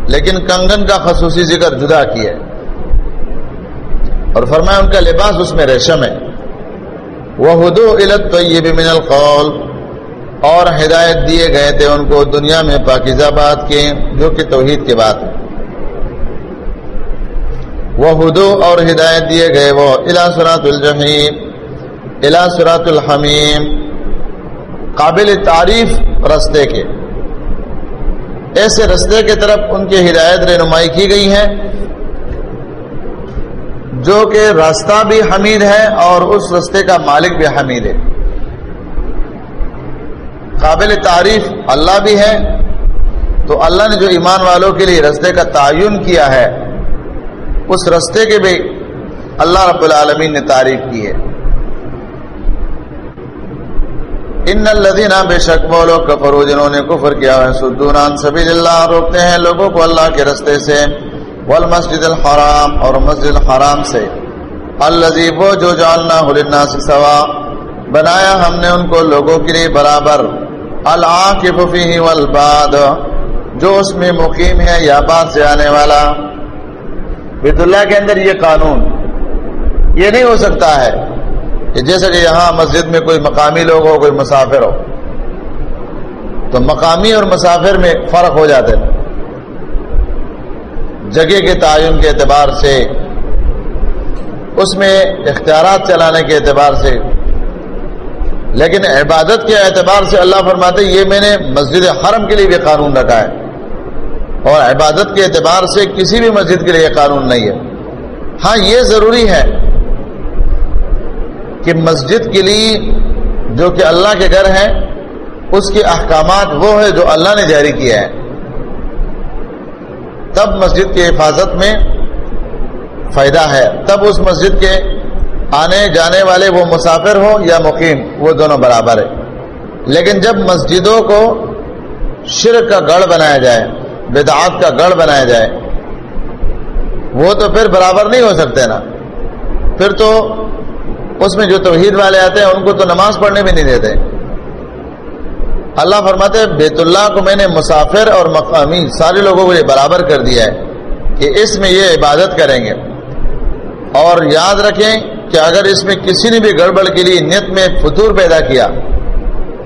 لیکن کنگن کا خصوصی ذکر جدا کیا ہے۔ اور فرمایا ان کا لباس اس میں ریشم ہے۔ وہ ہدو علت طیب من القول۔ اور ہدایت دیے گئے تھے ان کو دنیا میں پاکیزہ بات کے، جو کہ توحید کے بات ہے وہ ہدو اور ہدایت دیے گئے وہ الا سرات الجحیم الا سرات الحمیم قابل تعریف رستے کے۔ ایسے رستے کی طرف ان کی ہدایت رہنمائی کی گئی ہے۔ جو کہ راستہ بھی حمید ہے اور اس رستے کا مالک بھی حمید ہے۔ قابل تعریف اللہ بھی ہے۔ تو اللہ نے جو ایمان والوں کے لیے رستے کا تعین کیا ہے، اس رستے کے بھی اللہ رب العالمین نے تعریف کی ہے۔ ان الدین بے شک وہ لوگ کفرو جنہوں نے کفر کیا ہے سدونان سبیل اللہ، روکتے ہیں لوگوں کو اللہ کے رستے سے۔ والمسجد الحرام اور مسجد الحرام سے. الذي وہ جو جالنا للناس سوا، بنایا ہم نے ان کو لوگوں کے لیے برابر. العاقب فيه والباد جو اس میں مقیم ہے یا بعد سے آنے والا. بیت اللہ کے اندر یہ قانون، یہ نہیں ہو سکتا ہے کہ جیسے کہ یہاں مسجد میں کوئی مقامی لوگ ہو، کوئی مسافر ہو، تو مقامی اور مسافر میں فرق ہو جاتے ہیں جگہ کے تعین کے اعتبار سے، اس میں اختیارات چلانے کے اعتبار سے، لیکن عبادت کے اعتبار سے اللہ فرماتے یہ میں نے مسجد حرم کے لیے بھی قانون رکھا ہے۔ اور عبادت کے اعتبار سے کسی بھی مسجد کے لیے قانون نہیں ہے۔ ہاں یہ ضروری ہے کہ مسجد کے لیے جو کہ اللہ کے گھر ہے اس کے احکامات وہ ہے جو اللہ نے جاری کیا ہے تب مسجد کی حفاظت میں فائدہ ہے۔ تب اس مسجد کے آنے جانے والے وہ مسافر ہو یا مقیم، وہ دونوں برابر ہے لیکن جب مسجدوں کو شرک کا گڑھ بنایا جائے، بدعات کا گڑھ بنایا جائے، وہ تو پھر برابر نہیں ہو سکتے نا۔ پھر تو اس میں جو توحید والے آتے ہیں، ان کو تو نماز پڑھنے بھی نہیں دیتے۔ اللہ فرماتے بیت اللہ کو میں نے مسافر اور مقامی سارے لوگوں کو یہ برابر کر دیا ہے کہ اس میں یہ عبادت کریں گے۔ اور یاد رکھیں کہ اگر اس میں کسی نے بھی گڑبڑ کے لیے نیت میں فطور پیدا کیا،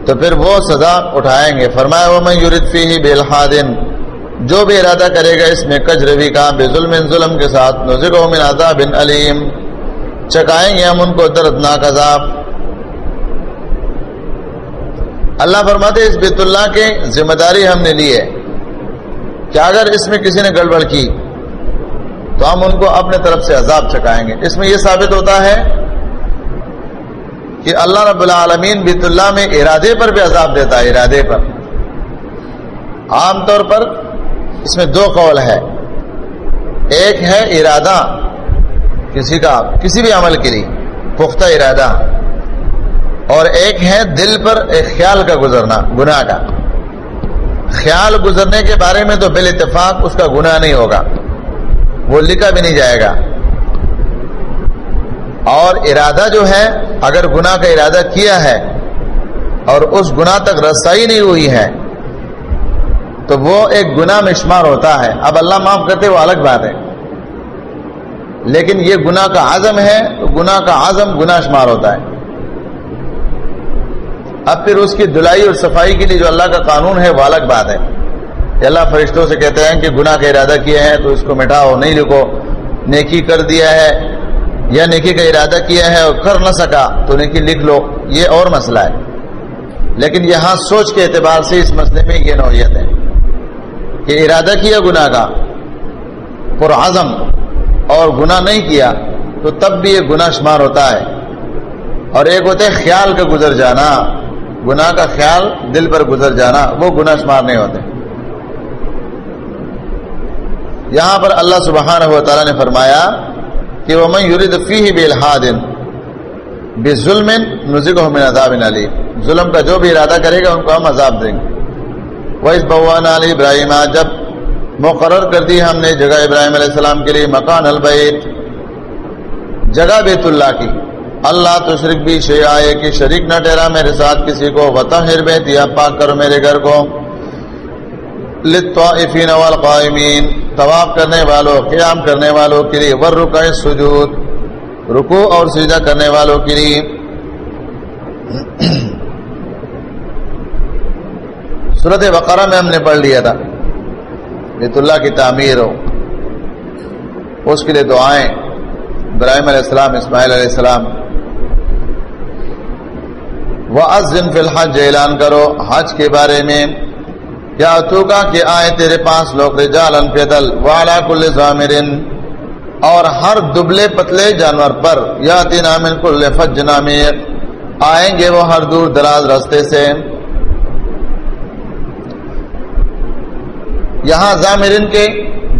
تو پھر وہ سزا اٹھائیں گے۔ فرمایا وہ میں یورفی ہی بے الحادن جو بھی ارادہ کرے گا اس میں کج روی کا بے ظلم ظلم کے ساتھ نوزک من عذاب علیم چکائیں گے ہم ان کو دردناک عذاب۔ اللہ فرماتے اس بیت اللہ کے ذمہ داری ہم نے لی ہے کہ اگر اس میں کسی نے گڑبڑ کی، تو ہم ان کو اپنے طرف سے عذاب چکائیں گے۔ اس میں یہ ثابت ہوتا ہے کہ اللہ رب العالمین بیت اللہ میں ارادے پر بھی عذاب دیتا ہے، ارادے پر۔ عام طور پر اس میں دو قول ہے ایک ہے ارادہ، کسی کا، کسی بھی عمل کے لیے، پختہ ارادہ۔ اور ایک ہے دل پر ایک خیال کا گزرنا، گناہ کا۔ خیال گزرنے کے بارے میں تو بال اتفاق اس کا گناہ نہیں ہوگا۔ وہ لکھا بھی نہیں جائے گا۔ اور ارادہ جو ہے، اگر گناہ کا ارادہ کیا ہے اور اس گناہ تک رسائی نہیں ہوئی ہے، تو وہ ایک گناہ میں شمار ہوتا ہے۔ اب اللہ معاف کرتے، وہ الگ بات ہے۔ لیکن یہ گناہ کا عزم ہے، تو گناہ کا عزم گناہ شمار ہوتا ہے۔ اب پھر اس کی دلائی اور صفائی کے لیے جو اللہ کا قانون ہے وہ الگ بات ہے کہ اللہ فرشتوں سے کہتے ہیں کہ گناہ کا ارادہ کیا ہے تو اس کو مٹاؤ، نہیں لکھو نیکی کر دیا ہے یا نیکی کا ارادہ کیا ہے اور کر نہ سکا تو نیکی لکھ لو۔ یہ اور مسئلہ ہے۔ لیکن یہاں سوچ کے اعتبار سے اس مسئلے میں یہ نوعیت ہے کہ ارادہ کیا گناہ کا، پر عزم اور گناہ نہیں کیا تو تب بھی یہ گناہ شمار ہوتا ہے۔ اور ایک ہوتا ہے خیال کا گزر جانا۔ گناہ کا خیال دل پر گزر جانا، وہ گناہ شمار نہیں ہوتے۔ یہاں پر اللہ سبحانہ و تعالیٰ نے فرمایا کہ وہ میں یورید فی بے الحادن بے ظلم نزک من عذاب علی ظلم کا جو بھی ارادہ کرے گا، ان کو ہم عذاب دیں گے۔ وہ اس بوان علی ابراہیم جب مقرر کر دی ہم نے جگہ ابراہیم علیہ السلام کے لیے مکان البیت، جگہ بیت اللہ کی۔ اللہ تو شرک بھی شے آئے کہ شریک نہ ٹھہرا، میرے ساتھ کسی کو وطہر بیت یا پاک کرو میرے گھر کو۔ للطائفین والقائمین، طواف کرنے والوں، قیام کرنے والوں کے لیے ورکع سجود رکو اور سجدہ کرنے والوں کے لیے۔ صورت بقرہ میں ہم نے پڑھ لیا تھا۔ بیت اللہ کی تعمیر ہو۔ اس کے لیے دعائیں۔ ابراہیم علیہ السلام، اسماعیل علیہ السلام وہ دن فی الحج، اعلان کرو حج کے بارے میں۔ یا تو کا کہ آئے تیرے پاس لوگ رجال پیدل والا کل ضامرن اور ہر دبلے پتلے جانور پر یا تین امن کل فج نامیر آئیں گے وہ ہر دور دراز راستے سے۔ یہاں زامرین کے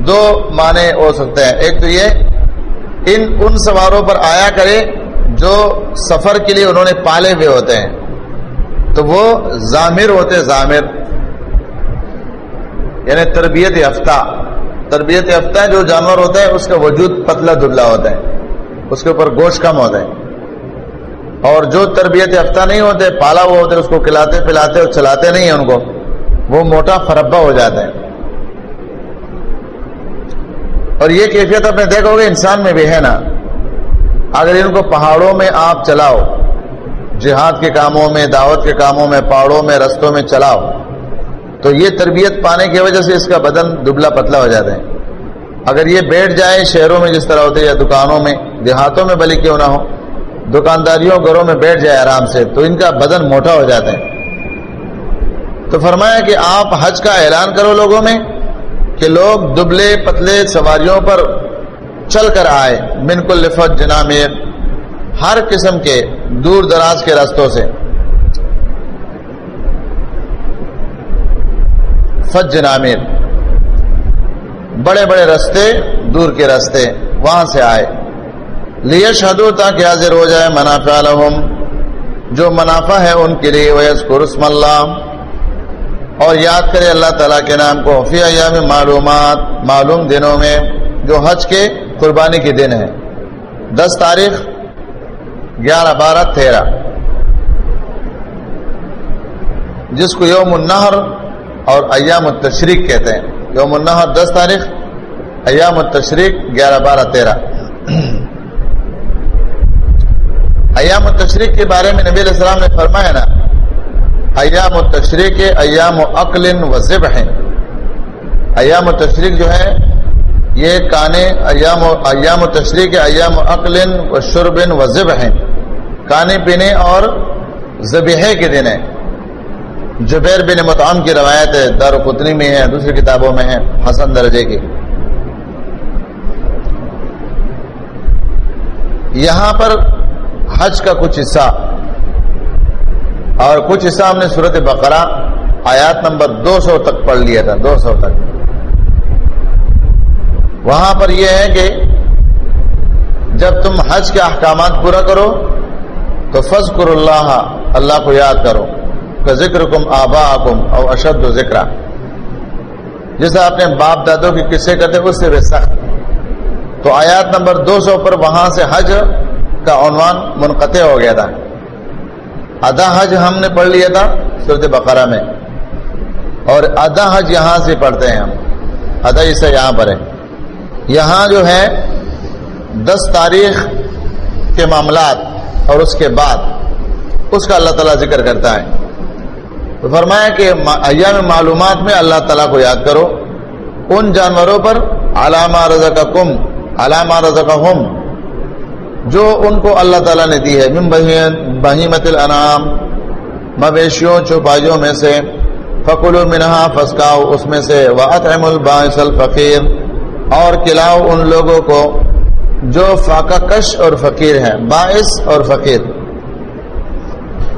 دو معنی ہو سکتے ہیں۔ ایک تو یہ، ان ان سواروں پر آیا کرے جو سفر کے لیے انہوں نے پالے ہوئے ہوتے ہیں۔ تو وہ زامر ہوتے زامر یعنی تربیت یافتہ۔ تربیت یافتہ جو جانور ہوتا ہے اس کا وجود پتلا دبلا ہوتا ہے۔ اس کے اوپر گوشت کم ہوتا ہے۔ اور جو تربیت یافتہ نہیں ہوتے، پالا وہ ہوتے اس کو کھلاتے، پلاتے اور چلاتے نہیں ہیں ان کو۔ وہ موٹا فربا ہو جاتا ہے۔ اور یہ کیفیت آپ نے دیکھو گے، انسان میں بھی ہے نا۔ اگر ان کو پہاڑوں میں آپ چلاؤ جہاد کے کاموں میں، دعوت کے کاموں میں، پہاڑوں میں، رستوں میں چلاؤ۔ تو یہ تربیت پانے کی وجہ سے اس کا بدن دبلا پتلا ہو جاتا ہے۔ اگر یہ بیٹھ جائے شہروں میں جس طرح ہوتے یا دکانوں میں، دیہاتوں میں بلی کیوں نہ ہو، دکانداریوں گھروں میں بیٹھ جائے آرام سے، تو ان کا بدن موٹا ہو جاتا ہے۔ تو فرمایا کہ آپ حج کا اعلان کرو لوگوں میں کہ لوگ دبلے پتلے سواریوں پر چل کر آئے۔ من کو لفت جنام ہر قسم کے دور دراز کے راستوں سے۔ فج جنامیر۔ بڑے بڑے راستے دور کے راستے وہاں سے آئے۔ لیے شہدو تاکہ حاضر ہو جائے منافع لہم۔ جو منافع ہے ان کے لیے ویس قرسم اللہ۔ اور یاد کرے اللہ تعالیٰ کے نام کو۔ فی ایام معلومات، معلوم دنوں میں جو حج کے قربانی کے دن ہے دس تاریخ گیارہ بارہ تیرہ۔ جس کو یوم النہر اور ایام التشریق کہتے ہیں۔ یوم النہر دس تاریخ، ایام التشریق گیارہ بارہ تیرہ۔ ایام التشریق کے بارے میں نبی علیہ السلام نے فرمایا نا، ایام و تشریق ایام و عقل و ذب ہیں۔ ایام و تشریق جو ہے یہ کانے ایام و ایام و تشریق ایام و عقل و شربن و ذب ہیں۔ کانے پینے اور ذبیحے کے دن ہیں۔ جبیر بن متعم کی روایت ہے دار قطنی میں ہے، دوسری کتابوں میں ہے، حسن درجے کی۔ یہاں پر حج کا کچھ حصہ، اور کچھ حصہ ہم نے صورت بقرہ آیات نمبر دو سو تک پڑھ لیا تھا، دو سو تک۔ وہاں پر یہ ہے کہ جب تم حج کے احکامات پورا کرو تو فض کر اللہ اللہ کو یاد کرو کہ ذکر کم آبا کم اور اشد و ذکر جیسا اپنے باپ دادوں کی قصے کرتے اس سے بھی سخت۔ تو آیات نمبر دو سو پر وہاں سے حج کا عنوان منقطع ہو گیا تھا۔ ادا حج ہم نے پڑھ لیا تھا صورت بقرہ میں۔ اور ادا حج یہاں سے پڑھتے ہیں ہم۔ ادا اسے یہاں پر ہے۔ یہاں جو ہے، دس تاریخ کے معاملات۔ اور اس کے بعد اس کا اللہ تعالیٰ ذکر کرتا ہے۔ تو فرمایا کہ ایام معلومات میں اللہ تعالیٰ کو یاد کرو۔ ان جانوروں پر علامہ رضا کا کم علامہ رضا کا ہم جو ان کو اللہ تعالیٰ نے دی ہے۔ بہیمت الانام مویشیوں، چوپائیوں میں سے۔ فکل المنہا فسکاؤ اس میں سے۔ واطم الباعث الفقیر اور کلاؤ ان لوگوں کو۔ جو فاقہ کش اور فقیر ہیں، باعث اور فقیر۔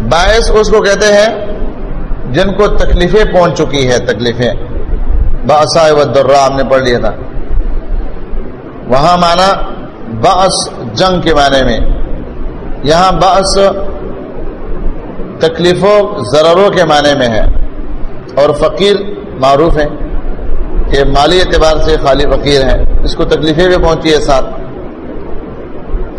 باعث اس کو کہتے ہیں جن کو تکلیفیں پہنچ چکی ہے تکلیفیں۔ باسا و درا ہم نے پڑھ لیا تھا۔ وہاں مانا باس جنگ کے معنی میں۔ یہاں باس تکلیفوں، ضرروں کے معنی میں ہے۔ اور فقیر معروف ہیں کہ مالی اعتبار سے خالی فقیر ہیں۔ اس کو تکلیفیں بھی پہنچی ہے ساتھ۔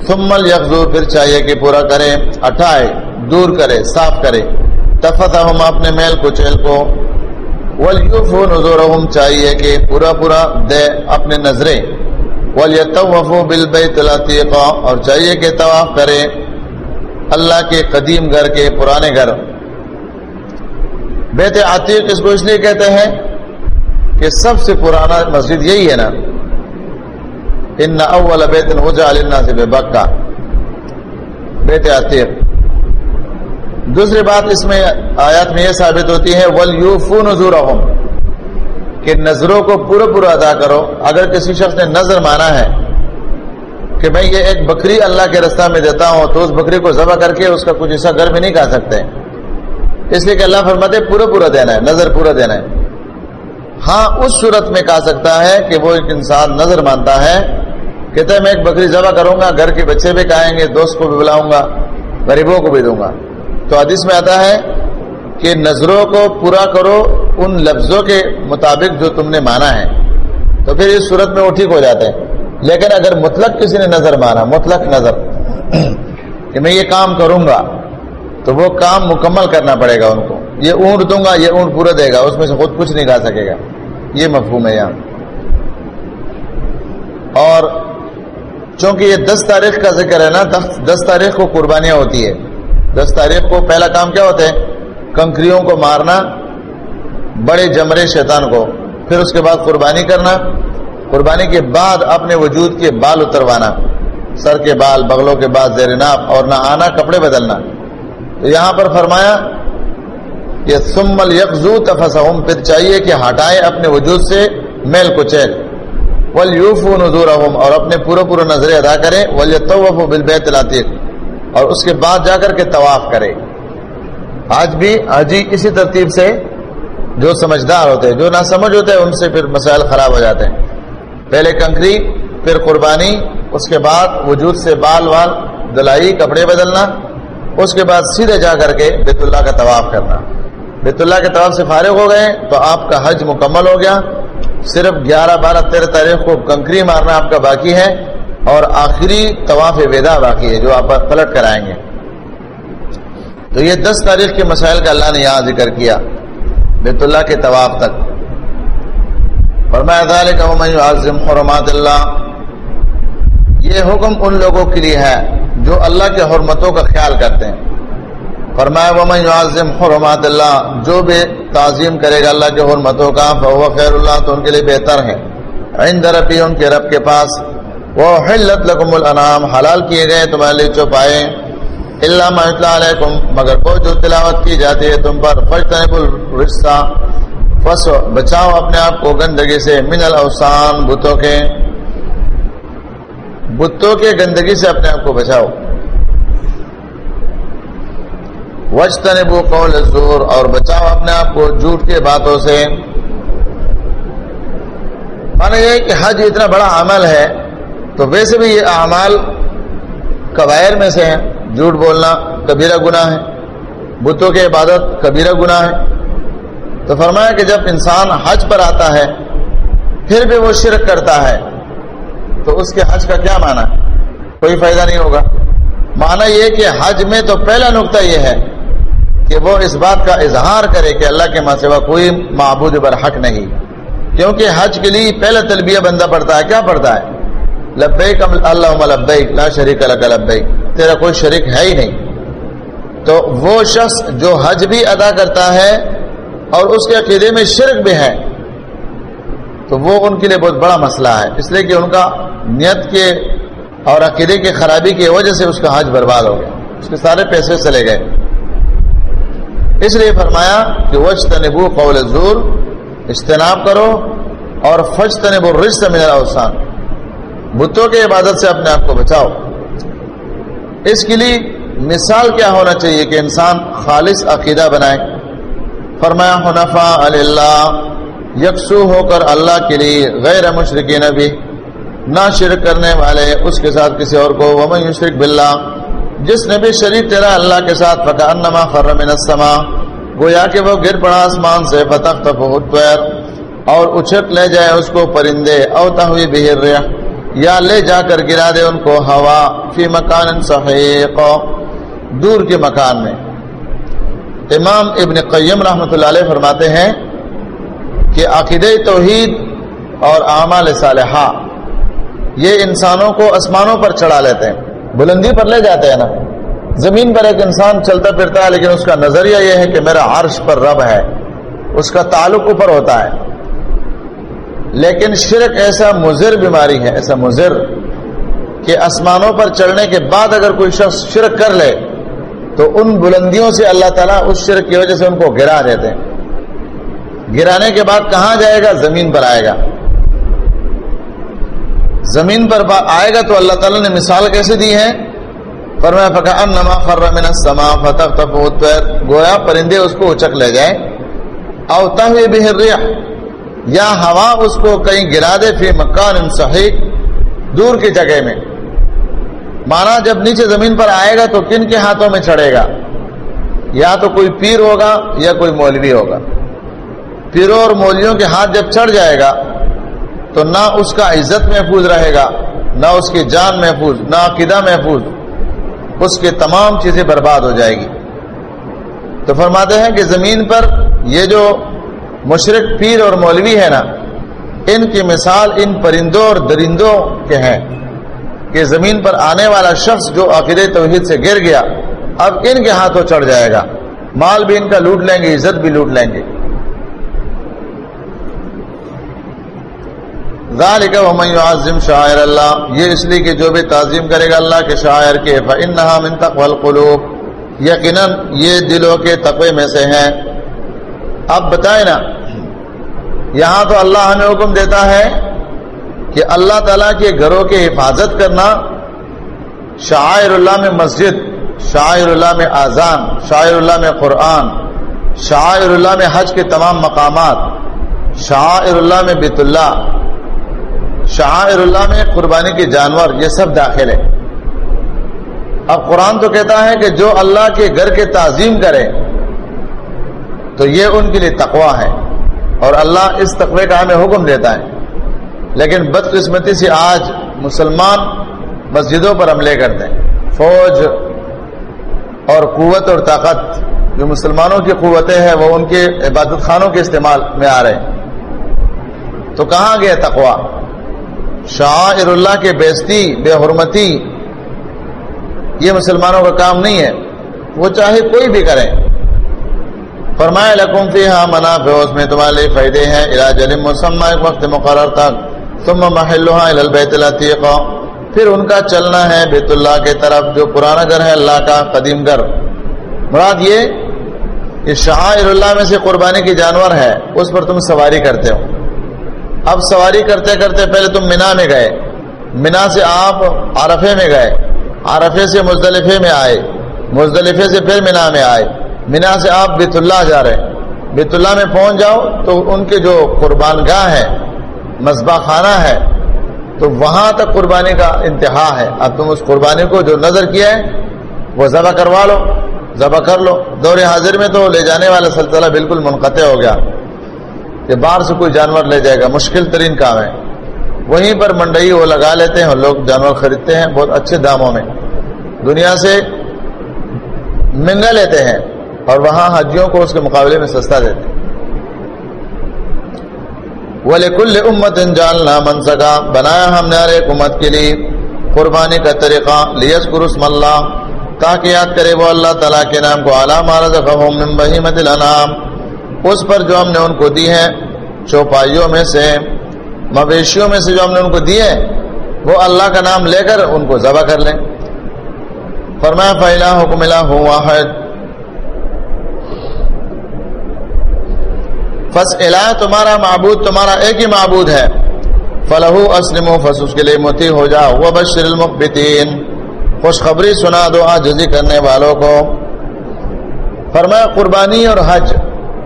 ثمل یکزو پھر چاہیے کہ پورا کرے، اٹھائے، دور کرے، صاف کرے۔ تفت ہم اپنے میل کچیل کو۔ ولیوف نظور چاہیے کہ پورا پورا دے اپنے نظریں۔ وَلْيَتَوَّفُوا بِالْبَيْتِ الْعَتِيقَ، اور چاہیے کہ طواف کرے۔ اللہ کے قدیم گھر کے پرانے گھر۔ بیت عتیق اس کو اس لیے کہتے ہیں کہ سب سے پرانا مسجد یہی ہے نا۔ ان اول بیت وجع للناس ببکہ بیت عتیق دوسری بات اس میں آیات میں یہ ثابت ہوتی ہے، وَلْيُوفُوا نُذُورَهُمْ، کہ نظروں کو پورا پورا ادا کرو۔ اگر کسی شخص نے نظر مانا ہے کہ میں یہ ایک بکری اللہ کے رستہ میں دیتا ہوں، تو اس بکری کو ذبح کر کے اس کا کچھ حصہ گھر میں نہیں کھا سکتے۔ اس لیے کہ اللہ فرماتے پورا پورا دینا ہے، نظر پورا دینا ہے۔ ہاں اس صورت میں کہا سکتا ہے کہ وہ ایک انسان نظر مانتا ہے کہتے ہیں میں ایک بکری ذبح کروں گا، گھر کے بچے بھی کھائیں گے، دوست کو بھی بلاؤں گا، غریبوں کو بھی دوں گا۔ تو حدیث میں آتا ہے کہ نظروں کو پورا کرو، ان لفظوں کے مطابق جو تم نے مانا ہے۔ تو پھر اس صورت میں وہ ٹھیک ہو جاتے ہیں۔ لیکن اگر مطلق کسی نے نظر مانا، مطلق نظر، کہ میں یہ کام کروں گا، تو وہ کام مکمل کرنا پڑے گا ان کو۔ یہ اونٹ دوں گا، یہ اونٹ پورا دے گا، اس میں سے خود کچھ نہیں کھا سکے گا۔ یہ مفہوم ہے یہاں۔ اور چونکہ یہ دس تاریخ کا ذکر ہے نا، دس تاریخ کو قربانیاں ہوتی ہے۔ دس تاریخ کو پہلا کام کیا ہوتا ہے؟ کنکریوں کو مارنا، بڑے جمرے شیطان کو، پھر اس کے بعد قربانی کرنا۔ قربانی کے بعد اپنے وجود کے بال اتروانا۔ سر کے بال، بغلوں کے بعد زیر ناپ اور نہ آنا، کپڑے بدلنا۔ تو یہاں پر فرمایا کہ سمل یکزو تفسم پھر چاہیے کہ ہٹائے اپنے وجود سے میل کو چیل۔ ولیوف نظور اور اپنے پورے پورے نظریں ادا کرے ولیطوف بالبیت العتیق، اور اس کے بعد جا کر کے طواف کرے آج بھی حجی اسی ترتیب سے جو سمجھدار ہوتے ہیں، جو نہ سمجھ ہوتے ہیں، ان سے پھر مسائل خراب ہو جاتے ہیں۔ پہلے کنکری، پھر قربانی، اس کے بعد وجود سے بال وال، دلائی، کپڑے بدلنا، اس کے بعد سیدھے جا کر کے بیت اللہ کا طواف کرنا۔ بیت اللہ کے طواف سے فارغ ہو گئے تو آپ کا حج مکمل ہو گیا۔ صرف گیارہ بارہ تیرہ تاریخ کو کنکری مارنا آپ کا باقی ہے اور آخری طواف ودا باقی ہے جو آپ پلٹ کر آئیں گے۔ تو یہ دس تاریخ کے مسائل کا اللہ نے یہاں ذکر کیا، بیت اللہ کے طواف تک۔ فرمایا، ذالک ومن يعظم حرمات اللہ۔ یہ حکم ان لوگوں کے لیے ہے جو اللہ کے حرمتوں کا خیال کرتے ہیں۔ فرمایا، ومن يعظم حرمات اللہ، جو بھی تعظیم کرے گا اللہ کے حرمتوں کا، فهو خیر اللہ، تو ان کے لیے بہتر ہے۔ عند ربی ان کے رب کے پاس۔ وہ حلت لکم الانام حلال کیے گئے، تمہارے لیے چوپائے اللہ محلہ علیکم مگر وہ جو تلاوت کی جاتی ہے تم پر فجتنب الرسا فس بچاؤ اپنے آپ کو گندگی سے۔ من الاوسان بتوں کے۔ بتوں کے گندگی سے اپنے آپ کو بچاؤ۔ وجتنب قول الزور اور بچاؤ اپنے آپ کو جھوٹ کے باتوں سے۔ مانا یہ کہ حج اتنا بڑا عمل ہے، تو ویسے بھی یہ اعمال قبائر میں سے ہیں۔ جھوٹ بولنا کبیرہ گناہ ہے۔ بتوں کی عبادت کبیرہ گناہ ہے۔ تو فرمایا کہ جب انسان حج پر آتا ہے، پھر بھی وہ شرک کرتا ہے، تو اس کے حج کا کیا معنی؟ کوئی فائدہ نہیں ہوگا۔ معنی یہ کہ حج میں تو پہلا نقطہ یہ ہے کہ وہ اس بات کا اظہار کرے کہ اللہ کے ماں سوا کوئی معبود بر حق نہیں۔ کیونکہ حج کے لیے پہلا تلبیہ بندہ پڑتا ہے، کیا پڑتا ہے؟ لبیک اللہ لبیک، لا شریک لک لبیک، تیرا کوئی شریک ہے ہی نہیں۔ تو وہ شخص جو حج بھی ادا کرتا ہے اور اس کے عقیدے میں شرک بھی ہے، تو وہ ان کے لیے بہت بڑا مسئلہ ہے۔ اس لیے کہ ان کا نیت کے اور عقیدے کی خرابی کی وجہ سے اس کا حج برباد ہو گیا۔ اس کے سارے پیسے چلے گئے۔ اس لیے فرمایا کہ وج تنبو قول زور اجتناب کرو اور فج تنبو رشت میرا اوسان بتوں کی عبادت سے اپنے آپ کو بچاؤ۔ اس کے لیے مثال کیا ہونا چاہیے کہ انسان خالص عقیدہ بنائے۔ فرمایا حنفا اللہ، یکسو ہو کر اللہ کے لیے غیر مشرقین بھی، نہ شرک کرنے والے اس کے ساتھ کسی اور کو۔ ومن یشرک باللہ جس نے بھی شریک تیرا اللہ کے ساتھ فکا انما خر من السما گویا کہ وہ گر پڑا آسمان سے فتخ تفہر اور اچھک لے جائے اس کو پرندے، او تہوی بہر یا لے جا کر گرا دے ان کو ہوا فی مکان صحیح دور کے مکان میں۔ امام ابن قیم رحمۃ اللہ علیہ فرماتے ہیں کہ عقید توحید اور اعمال صالحہ، یہ انسانوں کو آسمانوں پر چڑھا لیتے ہیں۔ بلندی پر لے جاتے ہیں نا۔ زمین پر ایک انسان چلتا پھرتا ہے، لیکن اس کا نظریہ یہ ہے کہ میرا عرش پر رب ہے۔ اس کا تعلق اوپر ہوتا ہے۔ لیکن شرک ایسا مضر بیماری ہے، ایسا مضر کہ آسمانوں پر چڑھنے کے بعد اگر کوئی شخص شرک کر لے، تو ان بلندیوں سے اللہ تعالیٰ اس شرک کی وجہ سے ان کو گرا دیتے ہیں۔ گرانے کے بعد کہاں جائے گا؟ زمین پر آئے گا۔ زمین پر آئے گا تو اللہ تعالیٰ نے مثال کیسے دی ہے؟ فرمایا پکا نما فر من السما فتح گویا پرندے اس کو اچک لے جائے او تہوی به یا ہوا اس کو کہیں گرا دے فی مکان صحیح، دور کی جگہ میں۔ مانا جب نیچے زمین پر آئے گا تو کن کے ہاتھوں میں چڑھے گا؟ یا تو کوئی پیر ہوگا یا کوئی مولوی ہوگا۔ پیروں اور مولویوں کے ہاتھ جب چڑھ جائے گا تو نہ اس کا عزت محفوظ رہے گا، نہ اس کی جان محفوظ، نہ عقیدہ محفوظ، اس کے تمام چیزیں برباد ہو جائے گی۔ تو فرماتے ہیں کہ زمین پر یہ جو مشرق پیر اور مولوی ہے نا، ان کی مثال ان پرندوں اور درندوں کے ہیں کہ زمین پر آنے والا شخص جو عقید توحید سے گر گیا، اب ان کے ہاتھوں چڑھ جائے گا۔ مال بھی ان کا لوٹ لیں گے، عزت بھی لوٹ لیں گے۔ ذالک ومن يعظم شاعر اللہ۔ یہ اس لیے کہ جو بھی تعظیم کرے گا اللہ کے شاعر کے فانها من تقوى القلوب۔ یقینا یہ دلوں کے تقوی میں سے ہیں۔ اب بتائیں نا، یہاں تو اللہ ہمیں حکم دیتا ہے کہ اللہ تعالیٰ کے گھروں کی حفاظت کرنا۔ شاعر اللہ میں مسجد، شاعر اللہ میں اذان، شاعر اللہ میں قرآن، شاعر اللہ میں حج کے تمام مقامات، شاعر اللہ میں بیت اللہ۔ شاعر اللہ میں قربانی کے جانور یہ سب داخل ہے اب قرآن تو کہتا ہے کہ جو اللہ کے گھر کے تعظیم کرے، تو یہ ان کے لیے تقوا ہے۔ اور اللہ اس تقوی کا ہمیں حکم دیتا ہے۔ لیکن بدقسمتی سے آج مسلمان مسجدوں پر حملے کرتے ہیں۔ فوج اور قوت اور طاقت، جو مسلمانوں کی قوتیں ہیں، وہ ان کے عبادت خانوں کے استعمال میں آ رہے ہیں۔ تو کہاں گئے تقوا شاعر اللہ کے بیزتی بے حرمتی، یہ مسلمانوں کا کام نہیں ہے۔ وہ چاہے کوئی بھی کرے فرمائے لکم فی ہاں منافع، اس میں تمہارے لیے فائدے ہیں۔ علاج علم مسمہ ایک وقت مقرر تک ثم محلها الى البيت پھر ان کا چلنا ہے بیت اللہ کے طرف، جو پرانا گھر ہے اللہ کا قدیم گھر۔ مراد یہ کہ شعائر اللہ میں سے قربانی کی جانور ہے، اس پر تم سواری کرتے ہو۔ اب سواری کرتے کرتے پہلے تم مینا میں گئے۔ مینا سے آپ عرفے میں گئے۔ عرفے سے مزدلفے میں آئے۔ مزدلفے سے پھر مینا میں آئے۔ مینا سے آپ بیت اللہ جا رہے۔ بیت اللہ میں پہنچ جاؤ تو ان کے جو قربان گاہ ہے مذبح خانہ ہے، تو وہاں تک قربانی کا انتہا ہے۔ اب تم اس قربانی کو جو نظر کیا ہے، وہ ذبح کروا لو۔ ذبح کر لو۔ دور حاضر میں تو لے جانے والا سلسلہ بالکل منقطع ہو گیا۔ کہ باہر سے کوئی جانور لے جائے گا، مشکل ترین کام ہے۔ وہیں پر منڈئی وہ لگا لیتے ہیں لوگ جانور خریدتے ہیں بہت اچھے داموں میں۔ دنیا سے مہنگا لیتے ہیں اور وہاں حجیوں کو اس کے مقابلے میں سستا دیتے ہیں۔ وَلِكُلِّ أُمَّةٍ جَعَلْنَا مَنْسَكًا بنایا ہم نے ہر ایک امت کے لیے قربانی کا طریقہ لِيَذْكُرُ اسْمَ اللَّهِ، تاکہ یاد کرے وہ اللہ تعالیٰ کے نام کو عَلَى مَا رَزَقَهُم مِّن بَهِيمَةِ الْأَنْعَامِ۔ اس پر جو ہم نے ان کو دی ہے چوپائیوں میں سے، مویشیوں میں سے جو ہم نے ان کو دیے وہ اللہ کا نام لے کر ان کو ذبح کر لیں۔ فرمایا، فَإِلَٰهُكُمْ إِلَٰهٌ وَاحِدٌ۔ فس الہ تمہارا معبود، تمہارا ایک ہی معبود ہے۔ فلح اسلم و فس اس کے لیے متی ہو جا وہ بشر المقبتین خوشخبری سنا دو آجزی کرنے والوں کو۔ فرمایا، قربانی اور حج۔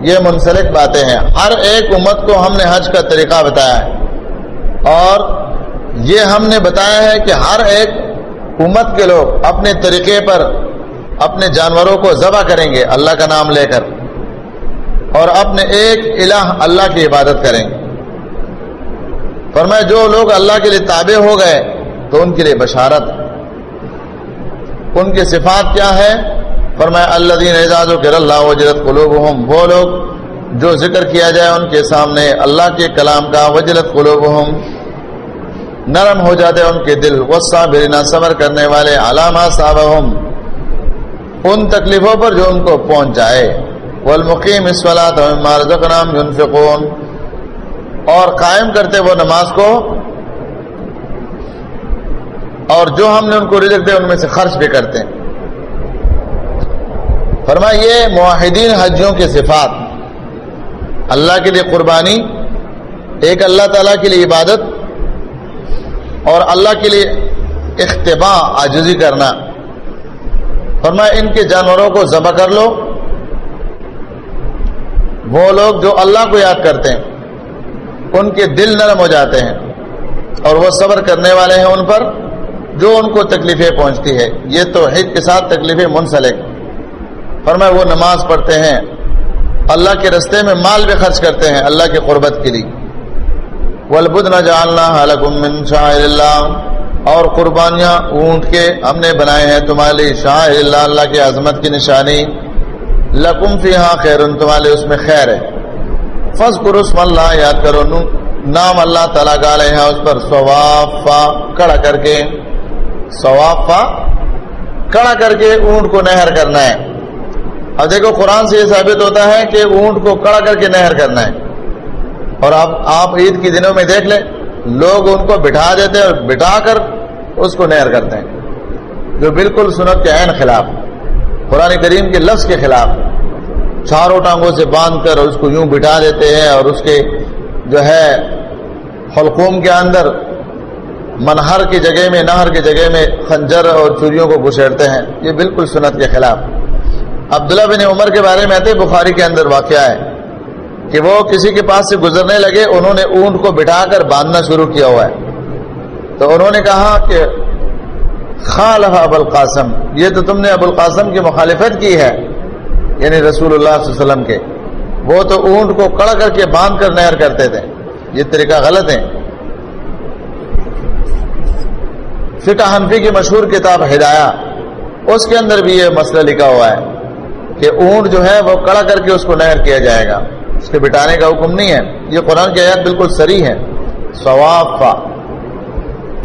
یہ منسلک باتیں ہیں۔ ہر ایک امت کو ہم نے حج کا طریقہ بتایا ہے۔ اور یہ ہم نے بتایا ہے کہ ہر ایک امت کے لوگ اپنے طریقے پر اپنے جانوروں کو ذبح کریں گے اللہ کا نام لے کر۔ اور اپنے ایک الہ اللہ کی عبادت کریں گے۔ فرمایا، جو لوگ اللہ کے لیے تابع ہو گئے تو ان کے لیے بشارت۔ ان کی صفات کیا ہے؟ فرمایا اللہ دین اعزاز و اللہ وجرت قلوب وہ لوگ جو ذکر کیا جائے ان کے سامنے اللہ کے کلام کا وجرت قلوب نرم ہو جاتے ان کے دل غصہ برینا صبر کرنے والے علامہ صاحب ان تکلیفوں پر جو ان کو پہنچ جائے۔ والمقیم اس نام ينفقون۔ اور قائم کرتے وہ نماز کو، اور جو ہم نے ان کو رزق دے، ان میں سے خرچ بھی کرتے ہیں۔ فرما یہ معاہدین حجیوں کے صفات۔ اللہ کے لیے قربانی، ایک اللہ تعالی کے لیے عبادت، اور اللہ کے لیے اختباء، عاجزی کرنا۔ فرما ان کے جانوروں کو ذبح کر لو۔ وہ لوگ جو اللہ کو یاد کرتے ہیں، ان کے دل نرم ہو جاتے ہیں، اور وہ صبر کرنے والے ہیں ان پر، جو ان کو تکلیفیں پہنچتی ہے یہ تو کے ساتھ تکلیفیں منسلک۔ فرمائے وہ نماز پڑھتے ہیں، اللہ کے رستے میں مال بھی خرچ کرتے ہیں، اللہ کی قربت کے لیے۔ ولبد نہ جاننا اللہ اور قربانیاں اونٹ کے ہم نے بنائے ہیں تمہارے شاہ اللہ اللہ کی عظمت کی نشانی۔ لکم فی ہاں خیر تمہارے اس میں خیر ہے۔ فض قرسم اللہ یاد کرو نام اللہ تعالیٰ کا علیہ اس پر ثوافا کڑا کر کے ثوافا کڑا کر کے اونٹ کو نہر کرنا ہے۔ اب دیکھو قرآن سے یہ ثابت ہوتا ہے کہ اونٹ کو کڑا کر کے نہر کرنا ہے۔ اور اب آپ عید کے دنوں میں دیکھ لیں، لوگ ان کو بٹھا دیتے اور بٹھا کر اس کو نہر کرتے ہیں۔ جو بالکل سنت کے عین خلاف، قرآن کریم کے لفظ کے خلاف چاروں ٹانگوں سے باندھ کر اس کو یوں بٹھا دیتے ہیں اور اس کے جو ہے حلقوم کے اندر منہر کی جگہ میں، نہر کی جگہ میں خنجر اور چوریوں کو گھسیڑتے ہیں۔ یہ بالکل سنت کے خلاف۔ عبداللہ بن عمر کے بارے میں آتے بخاری کے اندر واقعہ ہے کہ وہ کسی کے پاس سے گزرنے لگے، انہوں نے اونٹ کو بٹھا کر باندھنا شروع کیا ہوا ہے۔ تو انہوں نے کہا کہ خال ابو القاسم، یہ تو تم نے ابو القاسم کی مخالفت کی ہے یعنی رسول اللہ صلی اللہ علیہ وسلم کے۔ وہ تو اونٹ کو کڑا کر کے باندھ کر نہر کرتے تھے۔ یہ طریقہ غلط ہے۔ فقہ حنفی کی مشہور کتاب ہدایہ، اس کے اندر بھی یہ مسئلہ لکھا ہوا ہے۔ کہ اونٹ جو ہے وہ کڑا کر کے اس کو نہر کیا جائے گا۔ اس کے بٹانے کا حکم نہیں ہے۔ یہ قرآن کی آیات بالکل سری ہے ثواب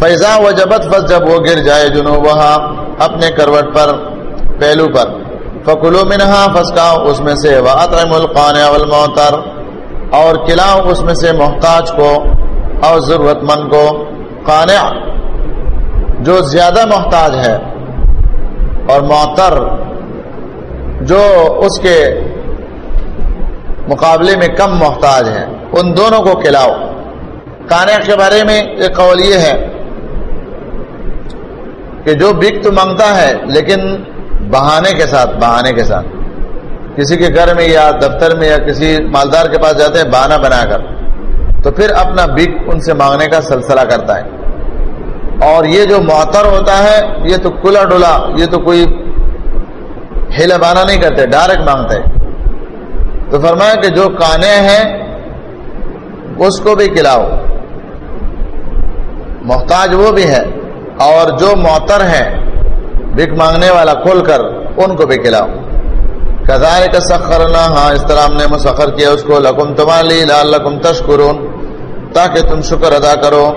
فیضا و جبت فس، جب وہ گر جائے جنو وہاں اپنے کروٹ پر، پہلو پر۔ فکلو منہا فسکاؤ اس میں سے۔ القان والموتر اور کلاؤ اس میں سے محتاج کو اور ضرورت مند کو۔ قانع، جو زیادہ محتاج ہے۔ اور معتر جو اس کے مقابلے میں کم محتاج ہیں، ان دونوں کو کھلاؤ۔ کانے کے بارے میں ایک قول یہ ہے کہ جو بک تو مانگتا ہے، لیکن بہانے کے ساتھ، بہانے کے ساتھ۔ کسی کے گھر میں یا دفتر میں یا کسی مالدار کے پاس جاتے ہیں بہانا بنا کر۔ تو پھر اپنا بک ان سے مانگنے کا سلسلہ کرتا ہے۔ اور یہ جو معطر ہوتا ہے، یہ تو کلا ڈولا یہ تو کوئی ہیلا بانا نہیں کرتے ڈائریکٹ مانگتے۔ تو فرمایا کہ جو کانے ہیں، اس کو بھی کھلاؤ۔ محتاج وہ بھی ہے، اور جو معتر ہے بک مانگنے والا کھول کر، ان کو بھی کھلاؤ۔ کزار کا سخرنا ہاں اس طرح ہم نے مسخر کیا، اس کو لکم تمالی لال لکم تشکرون، تاکہ تم شکر ادا کرو۔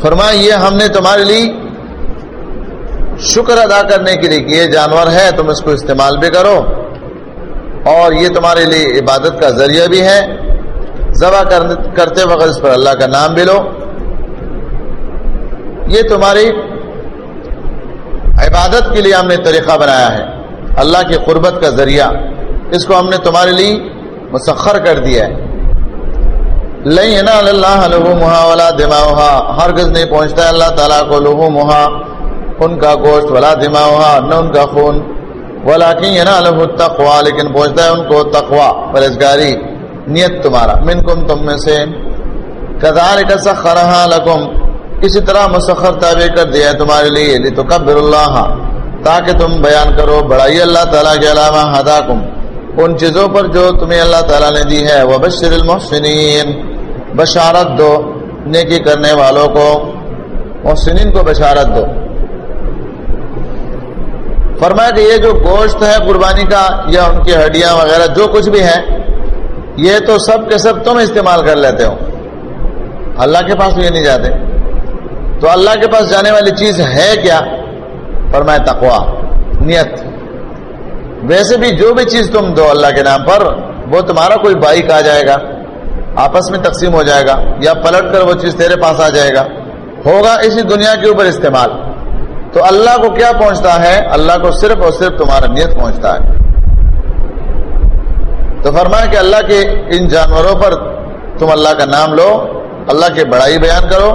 فرمایا، یہ ہم نے تمہارے لیے شکر ادا کرنے کے لیے کہ یہ جانور ہے تم اس کو استعمال بھی کرو۔ اور یہ تمہارے لیے عبادت کا ذریعہ بھی ہے۔ ذبح کرتے وقت اس پر اللہ کا نام بھی لو۔ یہ تمہاری عبادت کے لیے ہم نے طریقہ بنایا ہے۔ اللہ کی قربت کا ذریعہ۔ اس کو ہم نے تمہارے لیے مسخر کر دیا ہے۔ لئی نا اللہ لہو محا والا دماغ ہرگز نہیں پہنچتا ہے اللہ تعالیٰ کو لہو محا ان کا گوشت ولا دماغ نہ ان کا خون۔ ولا کی تخوا لیکن پہنچتا ہے ان کو تخوا پرہزگاری نیت تمہارا من کم تم میں سے۔ کدار کا سخر لکم اسی طرح مسخر تابع کر دیا ہے تمہارے لیے۔ لی تو کبر اللہ تاکہ تم بیان کرو بڑائی اللہ تعالیٰ کے علامہ ہدا ان چیزوں پر جو تمہیں اللہ تعالیٰ نے دی ہے۔ وہ بشر المحسنین بشارت دو، نیکی کرنے والوں کو۔ محسنین کو بشارت دو۔ فرمایا کہ یہ جو گوشت ہے قربانی کا یا ان کی ہڈیاں وغیرہ جو کچھ بھی ہے یہ تو سب کے سب تم استعمال کر لیتے ہو۔ اللہ کے پاس بھی نہیں جاتے۔ تو اللہ کے پاس جانے والی چیز ہے کیا؟ فرمائے تقوا نیت۔ ویسے بھی جو بھی چیز تم دو اللہ کے نام پر، وہ تمہارا کوئی بائک آ جائے گا، آپس میں تقسیم ہو جائے گا، یا پلٹ کر وہ چیز تیرے پاس آ جائے گا۔ ہوگا اسی دنیا کے اوپر استعمال۔ تو اللہ کو کیا پہنچتا ہے؟ اللہ کو صرف اور صرف تمہارا نیت پہنچتا ہے۔ تو فرمایا کہ اللہ کے ان جانوروں پر تم اللہ کا نام لو، اللہ کی بڑائی بیان کرو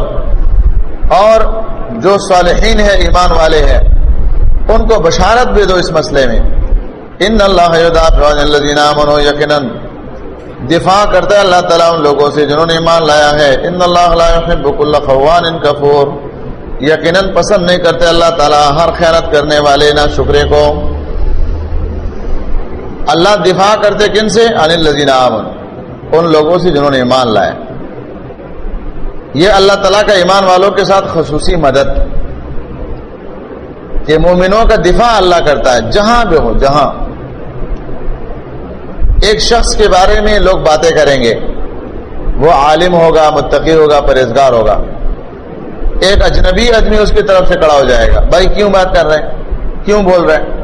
اور جو صالحین ہے ایمان والے ہیں، ان کو بشارت بھی دو اس مسئلے میں۔ ان اللہ یقیناً۔ دفاع کرتا ہے اللہ تعالیٰ ان لوگوں سے جنہوں نے ایمان لایا ہے۔ ان اللہ خوان ان کفور۔ یقیناً پسند نہیں کرتے اللہ تعالیٰ ہر خیرت کرنے والے، نہ شکرے کو۔ اللہ دفاع کرتے کن سے؟ ان الزین ان لوگوں سے جنہوں نے ایمان لایا یہ اللہ تعالیٰ کا ایمان والوں کے ساتھ خصوصی مدد۔ کہ مومنوں کا دفاع اللہ کرتا ہے، جہاں بھی ہو، جہاں۔ ایک شخص کے بارے میں لوگ باتیں کریں گے۔ وہ عالم ہوگا، متقی ہوگا، پرہیزگار ہوگا۔ ایک اجنبی آدمی اس کی طرف سے کڑا ہو جائے گا۔ بھائی کیوں بات کر رہے ہیں؟ کیوں بول رہے ہیں؟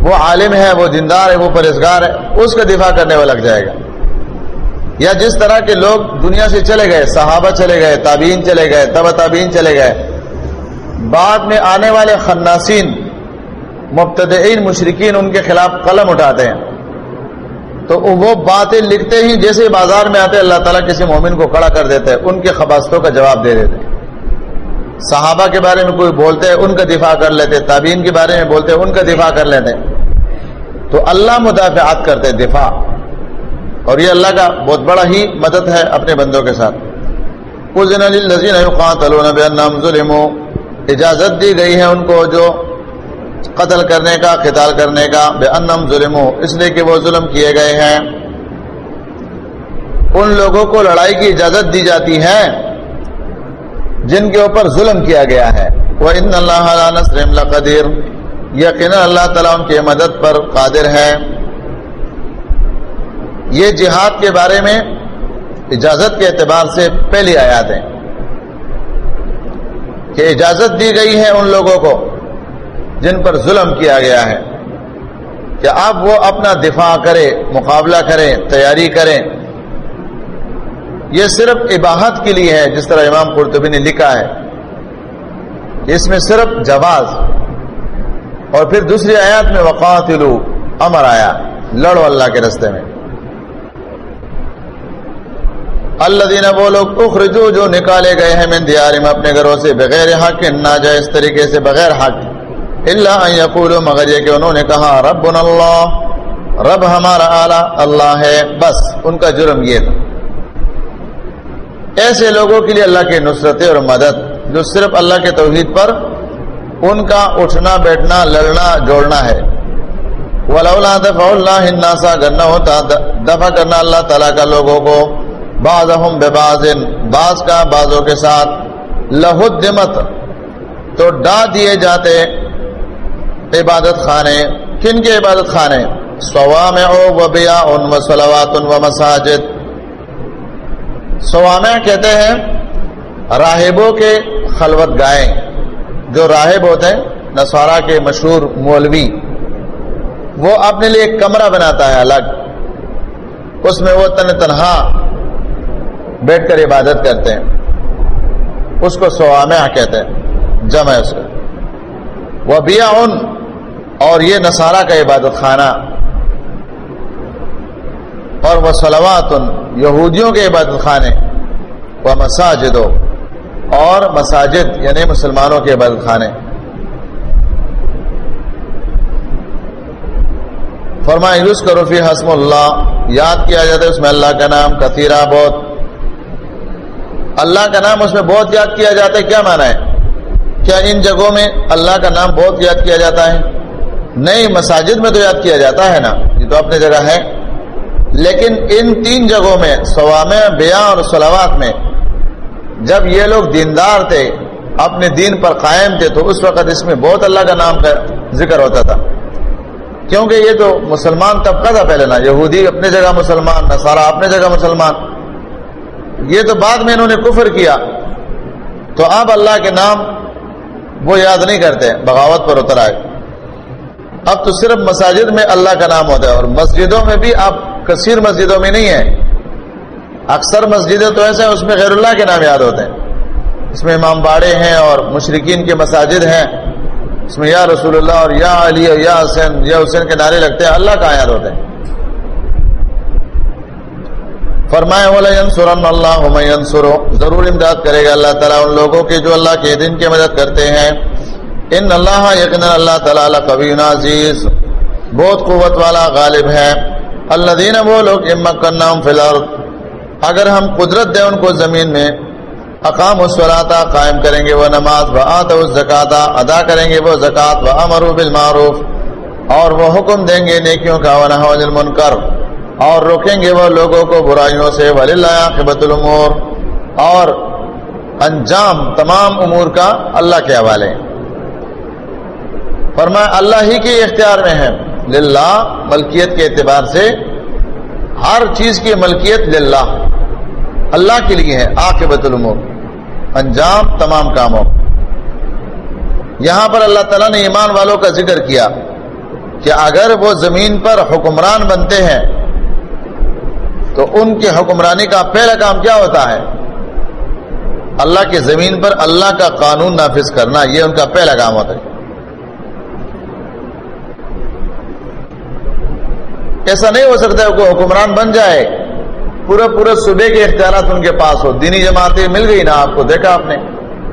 وہ عالم ہے، وہ دیندار ہے، وہ پرہیزگار ہے، اس کا دفاع کرنے والا لگ جائے گا۔ یا جس طرح کے لوگ دنیا سے چلے گئے، صحابہ چلے گئے تابین چلے گئے تب تابین چلے گئے، بعد میں آنے والے خناسین مبتدئین مشرقین ان کے خلاف قلم اٹھاتے ہیں۔ تو وہ باتیں لکھتے ہی جیسے بازار میں آتے، اللہ تعالیٰ کسی مومن کو کھڑا کر دیتے، ان کے خباستوں کا جواب دے دیتے۔ ہیں صحابہ کے بارے میں کوئی بولتے ان کا دفاع کر لیتے تابین کے بارے میں بولتے، ان کا دفاع کر لیتے۔ تو اللہ مدافعات کرتے، دفاع۔ اور یہ اللہ کا بہت بڑا ہی مدد ہے اپنے بندوں کے ساتھ۔ اجازت دی گئی ہے ان کو جو قتل کرنے کا، قتال کرنے کا بے انم ظلم اس لیے کہ وہ ظلم کیے گئے ہیں۔ ان لوگوں کو لڑائی کی اجازت دی جاتی ہے۔ جن کے اوپر ظلم کیا گیا ہے۔ وہ ان اللہ قدیر یقینا اللہ تعالیٰ ان کی مدد پر قادر ہے۔ یہ جہاد کے بارے میں اجازت کے اعتبار سے پہلی آیات ہیں کہ اجازت دی گئی ہے ان لوگوں کو جن پر ظلم کیا گیا ہے۔ کہ اب وہ اپنا دفاع کرے مقابلہ کریں، تیاری کریں۔ یہ صرف عباہت کے لیے ہے، جس طرح امام قرطبی نے لکھا ہے۔ اس میں صرف جواز۔ اور پھر دوسری آیات میں وقات امر آیا۔ لڑو اللہ کے رستے میں۔ اللہ دینا وہ لوگ اخرجو جو نکالے گئے ہیں من دیارم اپنے گھروں سے، بغیر حق نہ جائے اس طریقے سے، بغیر حق۔ اللہ یقول مگر یہ کہ انہوں نے کہا رب اللہ رب ہمارا اعلی، اللہ ہے، بس۔ ان کا جرم یہ تھا۔ ایسے لوگوں کے لیے اللہ کی نصرت اور مدد، جو صرف اللہ کے توحید پر ان کا اٹھنا، بیٹھنا، لڑنا جوڑنا ہے۔ ولولا دفع اللہ الناسا کرنا ہوتا، دفع کرنا اللہ تعالیٰ کا لوگوں کو۔ بعضهم ببعض، بعض کا، بعضوں کے ساتھ۔ لہدمت تو ڈا دیے جاتے عبادت خانے۔ کن کے عبادت خانے؟ سوام او بیا ان و سلوات ان و مساجد سوام کہتے ہیں راہبوں کے خلوت گائے جو راہب ہوتے ہیں نسوارا کے مشہور مولوی۔ وہ اپنے لیے ایک کمرہ بناتا ہے الگ۔ اس میں وہ تن تنہا بیٹھ کر عبادت کرتے ہیں۔ اس کو سوامہ کہتے ہیں، جمع اس کو۔ وہ بیا ان اور یہ نصارہ کا عبادت خانہ۔ اور وہ سلوات یہودیوں کے عبادت خانے، وہ مساجد اور مساجد یعنی مسلمانوں کے عبادت خانے۔ فرمائے یوز کرو فی حسم اللہ، یاد کیا جاتا ہے اس میں اللہ کا نام کثیرہ بہت۔ اللہ کا نام اس میں بہت یاد کیا جاتا ہے، کیا مانا ہے؟ کیا ان جگہوں میں اللہ کا نام بہت یاد کیا جاتا ہے؟ نہیں، مساجد میں تو یاد کیا جاتا ہے نا، یہ تو اپنی جگہ ہے۔ لیکن ان تین جگہوں میں سوام بیا اور سلاوات میں، جب یہ لوگ دیندار تھے، اپنے دین پر قائم تھے، تو اس وقت اس میں بہت اللہ کا نام کا ذکر ہوتا تھا۔ کیونکہ یہ تو مسلمان طبقہ تھا پہلے نا، یہودی اپنے جگہ مسلمان نہ سارا اپنے جگہ مسلمان۔ یہ تو بعد میں انہوں نے کفر کیا۔ تو اب اللہ کے نام وہ یاد نہیں کرتے، بغاوت پر اتر آئے۔ اب تو صرف مساجد میں اللہ کا نام ہوتا ہے اور مسجدوں میں بھی اب کثیر مسجدوں میں نہیں ہے۔ اکثر مسجدیں تو ایسے ہیں، اس میں غیر اللہ کے نام یاد ہوتے ہیں۔ اس میں امام باڑے ہیں اور مشرقین کے مساجد ہیں۔ اس میں یا رسول اللہ اور یا علی اور یا حسین یا حسین کے نعرے لگتے ہیں، اللہ کا یاد ہوتے ہیں۔ فرمائے اللہ ضرور امداد کرے گا اللہ تعالیٰ ان لوگوں کی جو اللہ کے دن کی مدد کرتے ہیں۔ ان اللہ یقین اللہ تعالیٰ کبھی عزیز بہت قوت والا غالب ہے۔ اللہ دین وہ لوگ امک کرنا فی اگر ہم قدرت دیں ان کو زمین میں، اقام اسولاتا قائم کریں گے وہ نماز و آت زکاتا ادا کریں گے وہ زکوٰۃ و امر بالمعروف، اور وہ حکم دیں گے نیکیوں کا المنکر، اور روکیں گے وہ لوگوں کو برائیوں سے ولی الامور اور انجام تمام امور کا اللہ کے حوالے۔ فرمایا، اللہ ہی کے اختیار میں ہے للہ، ملکیت کے اعتبار سے ہر چیز کی ملکیت للہ۔ اللہ کے لیے ہے آقبت الامور، انجام تمام کاموں۔ یہاں پر اللہ تعالیٰ نے ایمان والوں کا ذکر کیا کہ اگر وہ زمین پر حکمران بنتے ہیں، تو ان کی حکمرانی کا پہلا کام کیا ہوتا ہے؟ اللہ کی زمین پر اللہ کا قانون نافذ کرنا، یہ ان کا پہلا کام ہوتا ہے۔ ایسا نہیں ہو سکتا ہے کوئی حکمران بن جائے۔ پورے پورے صبح کے اختیارات ان کے پاس ہو دینی جماعتیں مل گئی نا آپ کو، دیکھا آپ نے۔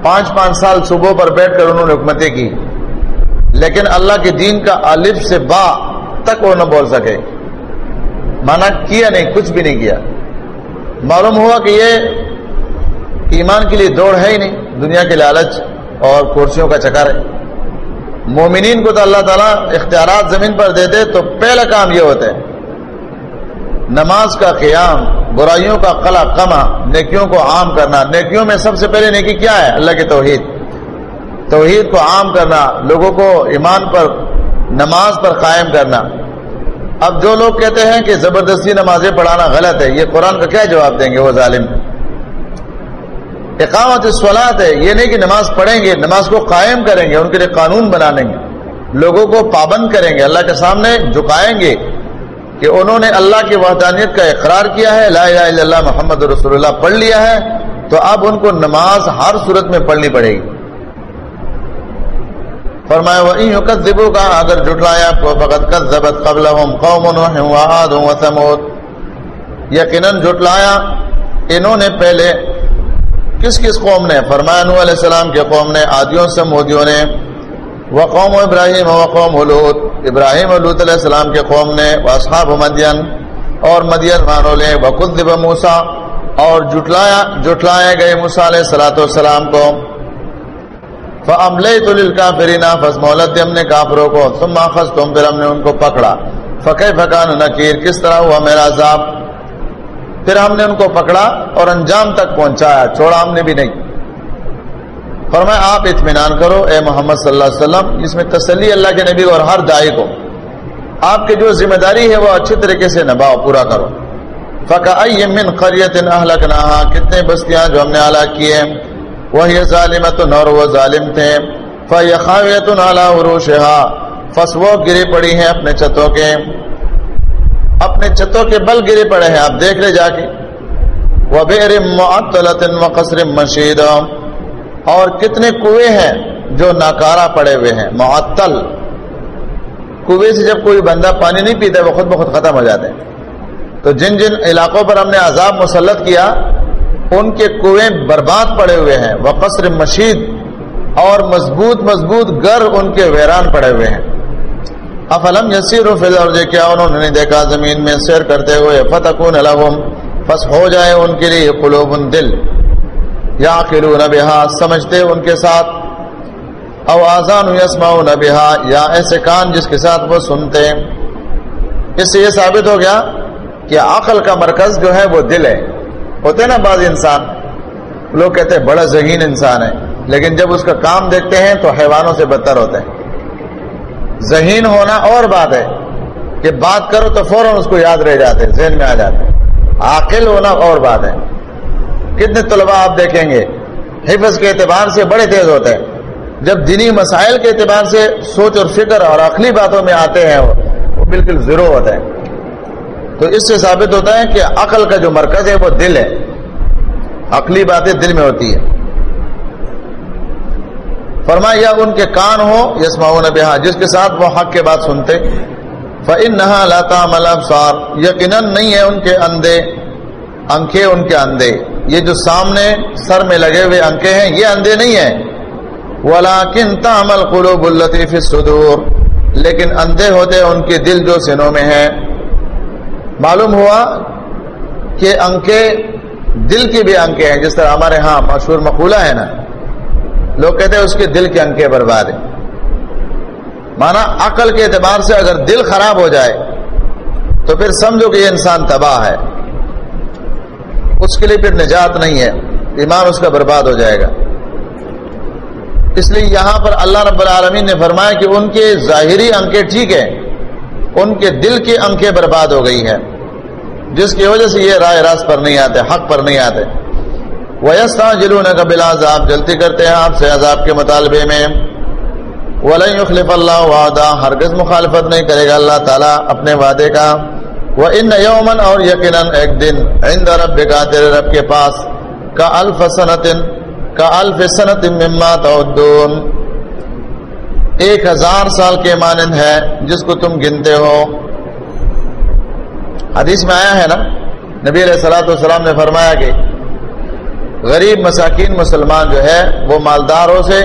پانچ پانچ سال صبح پر بیٹھ کر انہوں نے حکمتیں کی۔ لیکن اللہ کے دین کا الف سے با تک وہ نہ بول سکے۔ مانا کیا نہیں، کچھ بھی نہیں کیا۔ معلوم ہوا کہ یہ ایمان کے لیے دوڑ ہے ہی نہیں۔ دنیا کے لالچ اور کرسیوں کا چکر ہے۔ مومنین کو تو اللہ تعالیٰ اختیارات زمین پر دیتے تو پہلا کام یہ ہوتا ہے، نماز کا قیام، برائیوں کا قلع کما نیکیوں کو عام کرنا۔ نیکیوں میں سب سے پہلے نیکی کیا ہے؟ اللہ کی توحید۔ توحید کو عام کرنا، لوگوں کو ایمان پر، نماز پر قائم کرنا۔ اب جو لوگ کہتے ہیں کہ زبردستی نمازیں پڑھانا غلط ہے، یہ قرآن کا کیا جواب دیں گے وہ ظالم؟ اقامت سولاد ہے، یہ نہیں کہ نماز پڑھیں گے، نماز کو قائم کریں گے، ان کے لیے قانون بنا لیں گے۔ لوگوں کو پابند کریں گے، اللہ کے سامنے جھکائیں گے کہ انہوں نے اللہ کی وحدانیت کا اقرار کیا ہے، لا الہ الا اللہ محمد رسول اللہ پڑھ لیا ہے، تو اب ان کو نماز ہر صورت میں پڑھنی پڑے گی۔ فرمایا وہی دیبو کا اگر جٹلایا کو فقط یقیناً جٹلایا انہوں نے پہلے کس کس قوم نے فرمایا نوح علیہ السلام کے قوم نے عادیوں سے مودیوں نے وہ قوم ابراہیم و قوم حلوت ابراہیم علوۃ علیہ السلام کے قوم نے واصحاب مدین اور مدین مانو لے وقدب موسا اور جٹلایا جٹلائے گئے موسا علیہ السلاۃ والسلام کو۔ فعمل کافرینا فس مولت ہم نے کافروں کو، ثم تم پھر ہم نے ان کو پکڑا۔ فقہ فقان نکیر کس طرح ہوا میرا عذاب؟ پھر ہم نے ان کو پکڑا اور انجام تک پہنچایا، چھوڑا ہم نے بھی نہیں۔ فرمایا، آپ اطمینان کرو، اے محمد صلی اللہ علیہ وسلم، اس میں تسلی اللہ کے نبی اور ہر دائی کو۔ آپ کی جو ذمہ داری ہے، وہ اچھی طریقے سے نباؤ پورا کرو۔ فقا من قریت کتنے بستیاں جو ہم نے اعلیٰ کیے وہ یہ ظالمت نور وہ ظالم تھے۔ فیخاویت اعلیٰ عروشہا فس وہ گری پڑی ہیں اپنے چھتوں کے۔ اپنے چھتوں کے بل گرے پڑے ہیں، آپ دیکھ لے جا کے۔ وہ بیر معطلت قصر مشید اور کتنے کنویں ہیں جو ناکارا پڑے ہوئے ہیں، معطل۔ کنویں سے جب کوئی بندہ پانی نہیں پیتا، وہ خود بخود ختم ہو جاتے ہیں۔ تو جن جن علاقوں پر ہم نے عذاب مسلط کیا، ان کے کنویں برباد پڑے ہوئے ہیں۔ وہ قصر مشید اور مضبوط مضبوط گر ان کے ویران پڑے ہوئے ہیں۔ افلم یسیر و فضر کیا انہوں نے دیکھا زمین میں سیر کرتے ہوئے؟ فتح لہم، پس ہو جائے ان کے لیے قلوب دل۔ یا خلون بہا، سمجھتے ان کے ساتھ۔ او آزان یسمعون بہا، یا ایسے کان جس کے ساتھ وہ سنتے۔ اس سے یہ ثابت ہو گیا کہ عقل کا مرکز جو ہے وہ دل ہے۔ ہوتے نا بعض انسان، لوگ کہتے ہیں بڑا ذہین انسان ہے، لیکن جب اس کا کام دیکھتے ہیں تو حیوانوں سے بدتر ہوتے ہیں۔ ذہین ہونا اور بات ہے کہ بات کرو تو فوراً اس کو یاد رہ جاتے ذہن میں آ جاتے عاقل ہونا اور بات ہے۔ کتنے طلباء آپ دیکھیں گے، حفظ کے اعتبار سے بڑے تیز ہوتے ہیں۔ جب دینی مسائل کے اعتبار سے سوچ اور فکر اور عقلی باتوں میں آتے ہیں، وہ بالکل زیرو ہوتے ہیں۔ تو اس سے ثابت ہوتا ہے کہ عقل کا جو مرکز ہے، وہ دل ہے۔ عقلی باتیں دل میں ہوتی ہے فرمایا ان کے کان ہو یسما بہا، جس کے ساتھ وہ حق کے بات سنتے۔ فن نہا لاتا ملبسار یقیناً نہیں ہے ان کے اندھے، انکھے ان کے اندھے۔ یہ جو سامنے سر میں لگے ہوئے انکے ہیں، یہ اندھے نہیں ہیں۔ ولاکن تعمل قلوب الطیف صدور لیکن اندھے ہوتے ان کے دل جو سنوں میں ہیں۔ معلوم ہوا کہ انکے دل کے بھی انکے ہیں، جس طرح ہمارے ہاں مشہور مقولہ ہے نا لوگ کہتے ہیں اس کے دل کے انکے برباد ہیں۔ مانا عقل کے اعتبار سے اگر دل خراب ہو جائے، تو پھر سمجھو کہ یہ انسان تباہ ہے۔ اس کے لیے پھر نجات نہیں ہے، ایمان اس کا برباد ہو جائے گا۔ اس لیے یہاں پر اللہ رب العالمین نے فرمایا کہ ان کے ظاہری انکے ٹھیک ہیں، ان کے دل کی انکھیں برباد ہو گئی ہیں۔ جس کی وجہ سے یہ رائے راست پر نہیں آتے، حق پر نہیں آتے۔ ویستا جلون قبل عذاب جلدی کرتے ہیں آپ سے عذاب کے مطالبے میں۔ ولن يخلف اللہ وعدہ ہرگز مخالفت نہیں کرے گا اللہ تعالیٰ اپنے وعدے کا۔ وہ ان یومن اور یقیناً ایک دن عند رب کا تیرے رب کے پاس کا الف سنت کا الف سنت مما تعدون۔ ایک ہزار سال کے مانند ہے جس کو تم گنتے ہو۔ حدیث میں آیا ہے نا؟ نبی علیہ السلاۃ والسلام نے فرمایا کہ غریب مساکین مسلمان جو ہے، وہ مالداروں سے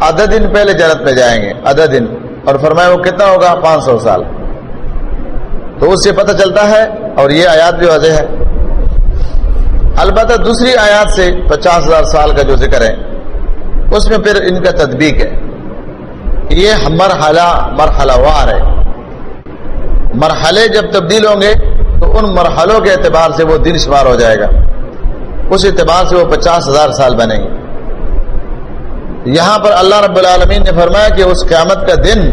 آدھا دن پہلے جنت میں جائیں گے، آدھا دن۔ اور فرمایا وہ کتنا ہوگا؟ پانچ سو سال۔ تو اس سے پتہ چلتا ہے، اور یہ آیات بھی واضح ہے۔ البتہ دوسری آیات سے پچاس ہزار سال کا جو ذکر ہے، اس میں پھر ان کا تدبیق ہے۔ یہ مرحلہ مرحلہ وار ہے۔ مرحلے جب تبدیل ہوں گے، تو ان مرحلوں کے اعتبار سے وہ دن شمار ہو جائے گا۔ اس اعتبار سے وہ پچاس ہزار سال بنے گے یہاں پر اللہ رب العالمین نے فرمایا کہ اس قیامت کا دن،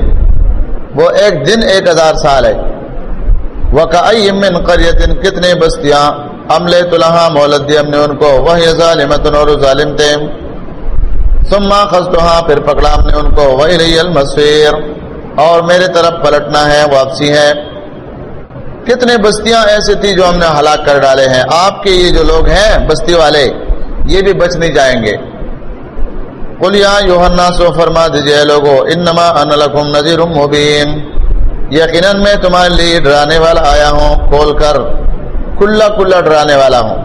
وہ ایک دن ایک ہزار سال ہے۔ وہ قریتن کتنے بستیاں۔ عملے طلحہ مولت دی ہم نے ان کو وہ ظالمت اور ظالم تھے۔ سما خستہاں پھر پکڑا ہم نے ان کو۔ وہی رہی المسفیر اور میرے طرف پلٹنا ہے، واپسی ہے۔ کتنے بستیاں ایسی تھی جو ہم نے ہلاک کر ڈالے ہیں؟ آپ کے یہ جو لوگ ہیں بستی والے، یہ بھی بچ نہیں جائیں گے۔ کلیا یوہنا سو فرما دیجیے لوگو، انما ان لکم نذیر مبین۔ یقیناً میں تمہارے لیے ڈرانے والا آیا ہوں، کھول کر کلا کلا ڈرانے والا ہوں۔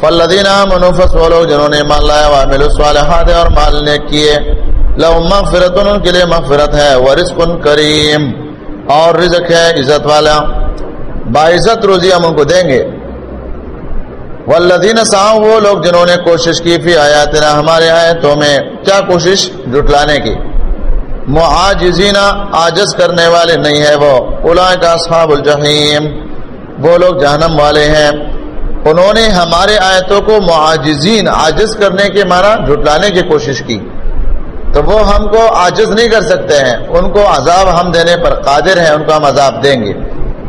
فلدینہ منوفس وہ لوگ جنہوں نے مان لایا وامل الصالحات اور مال نے کیے۔ لو مغفرت ان کے لیے مغفرت ہے ورزق کریم۔ اور رزق ہے عزت والا۔ باعزت روزی ہم ان کو دیں گے۔ والذین ساؤں وہ لوگ جنہوں نے کوشش کی فی آیاتنا، ہمارے آیتوں میں کیا کوشش؟ جٹلانے کی۔ معاجزین آجز کرنے والے نہیں ہے وہ۔ اولئک اصحاب الجحیم، وہ لوگ جہنم والے ہیں۔ انہوں نے ہمارے آیتوں کو معاجزین، عاجز کرنے کے معنی جھٹلانے کی کوشش کی۔ تو وہ ہم کو عاجز نہیں کر سکتے ہیں۔ ان کو عذاب ہم دینے پر قادر ہیں، ان کو ہم عذاب دیں گے۔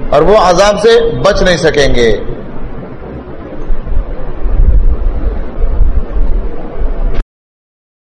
اور وہ عذاب سے بچ نہیں سکیں گے۔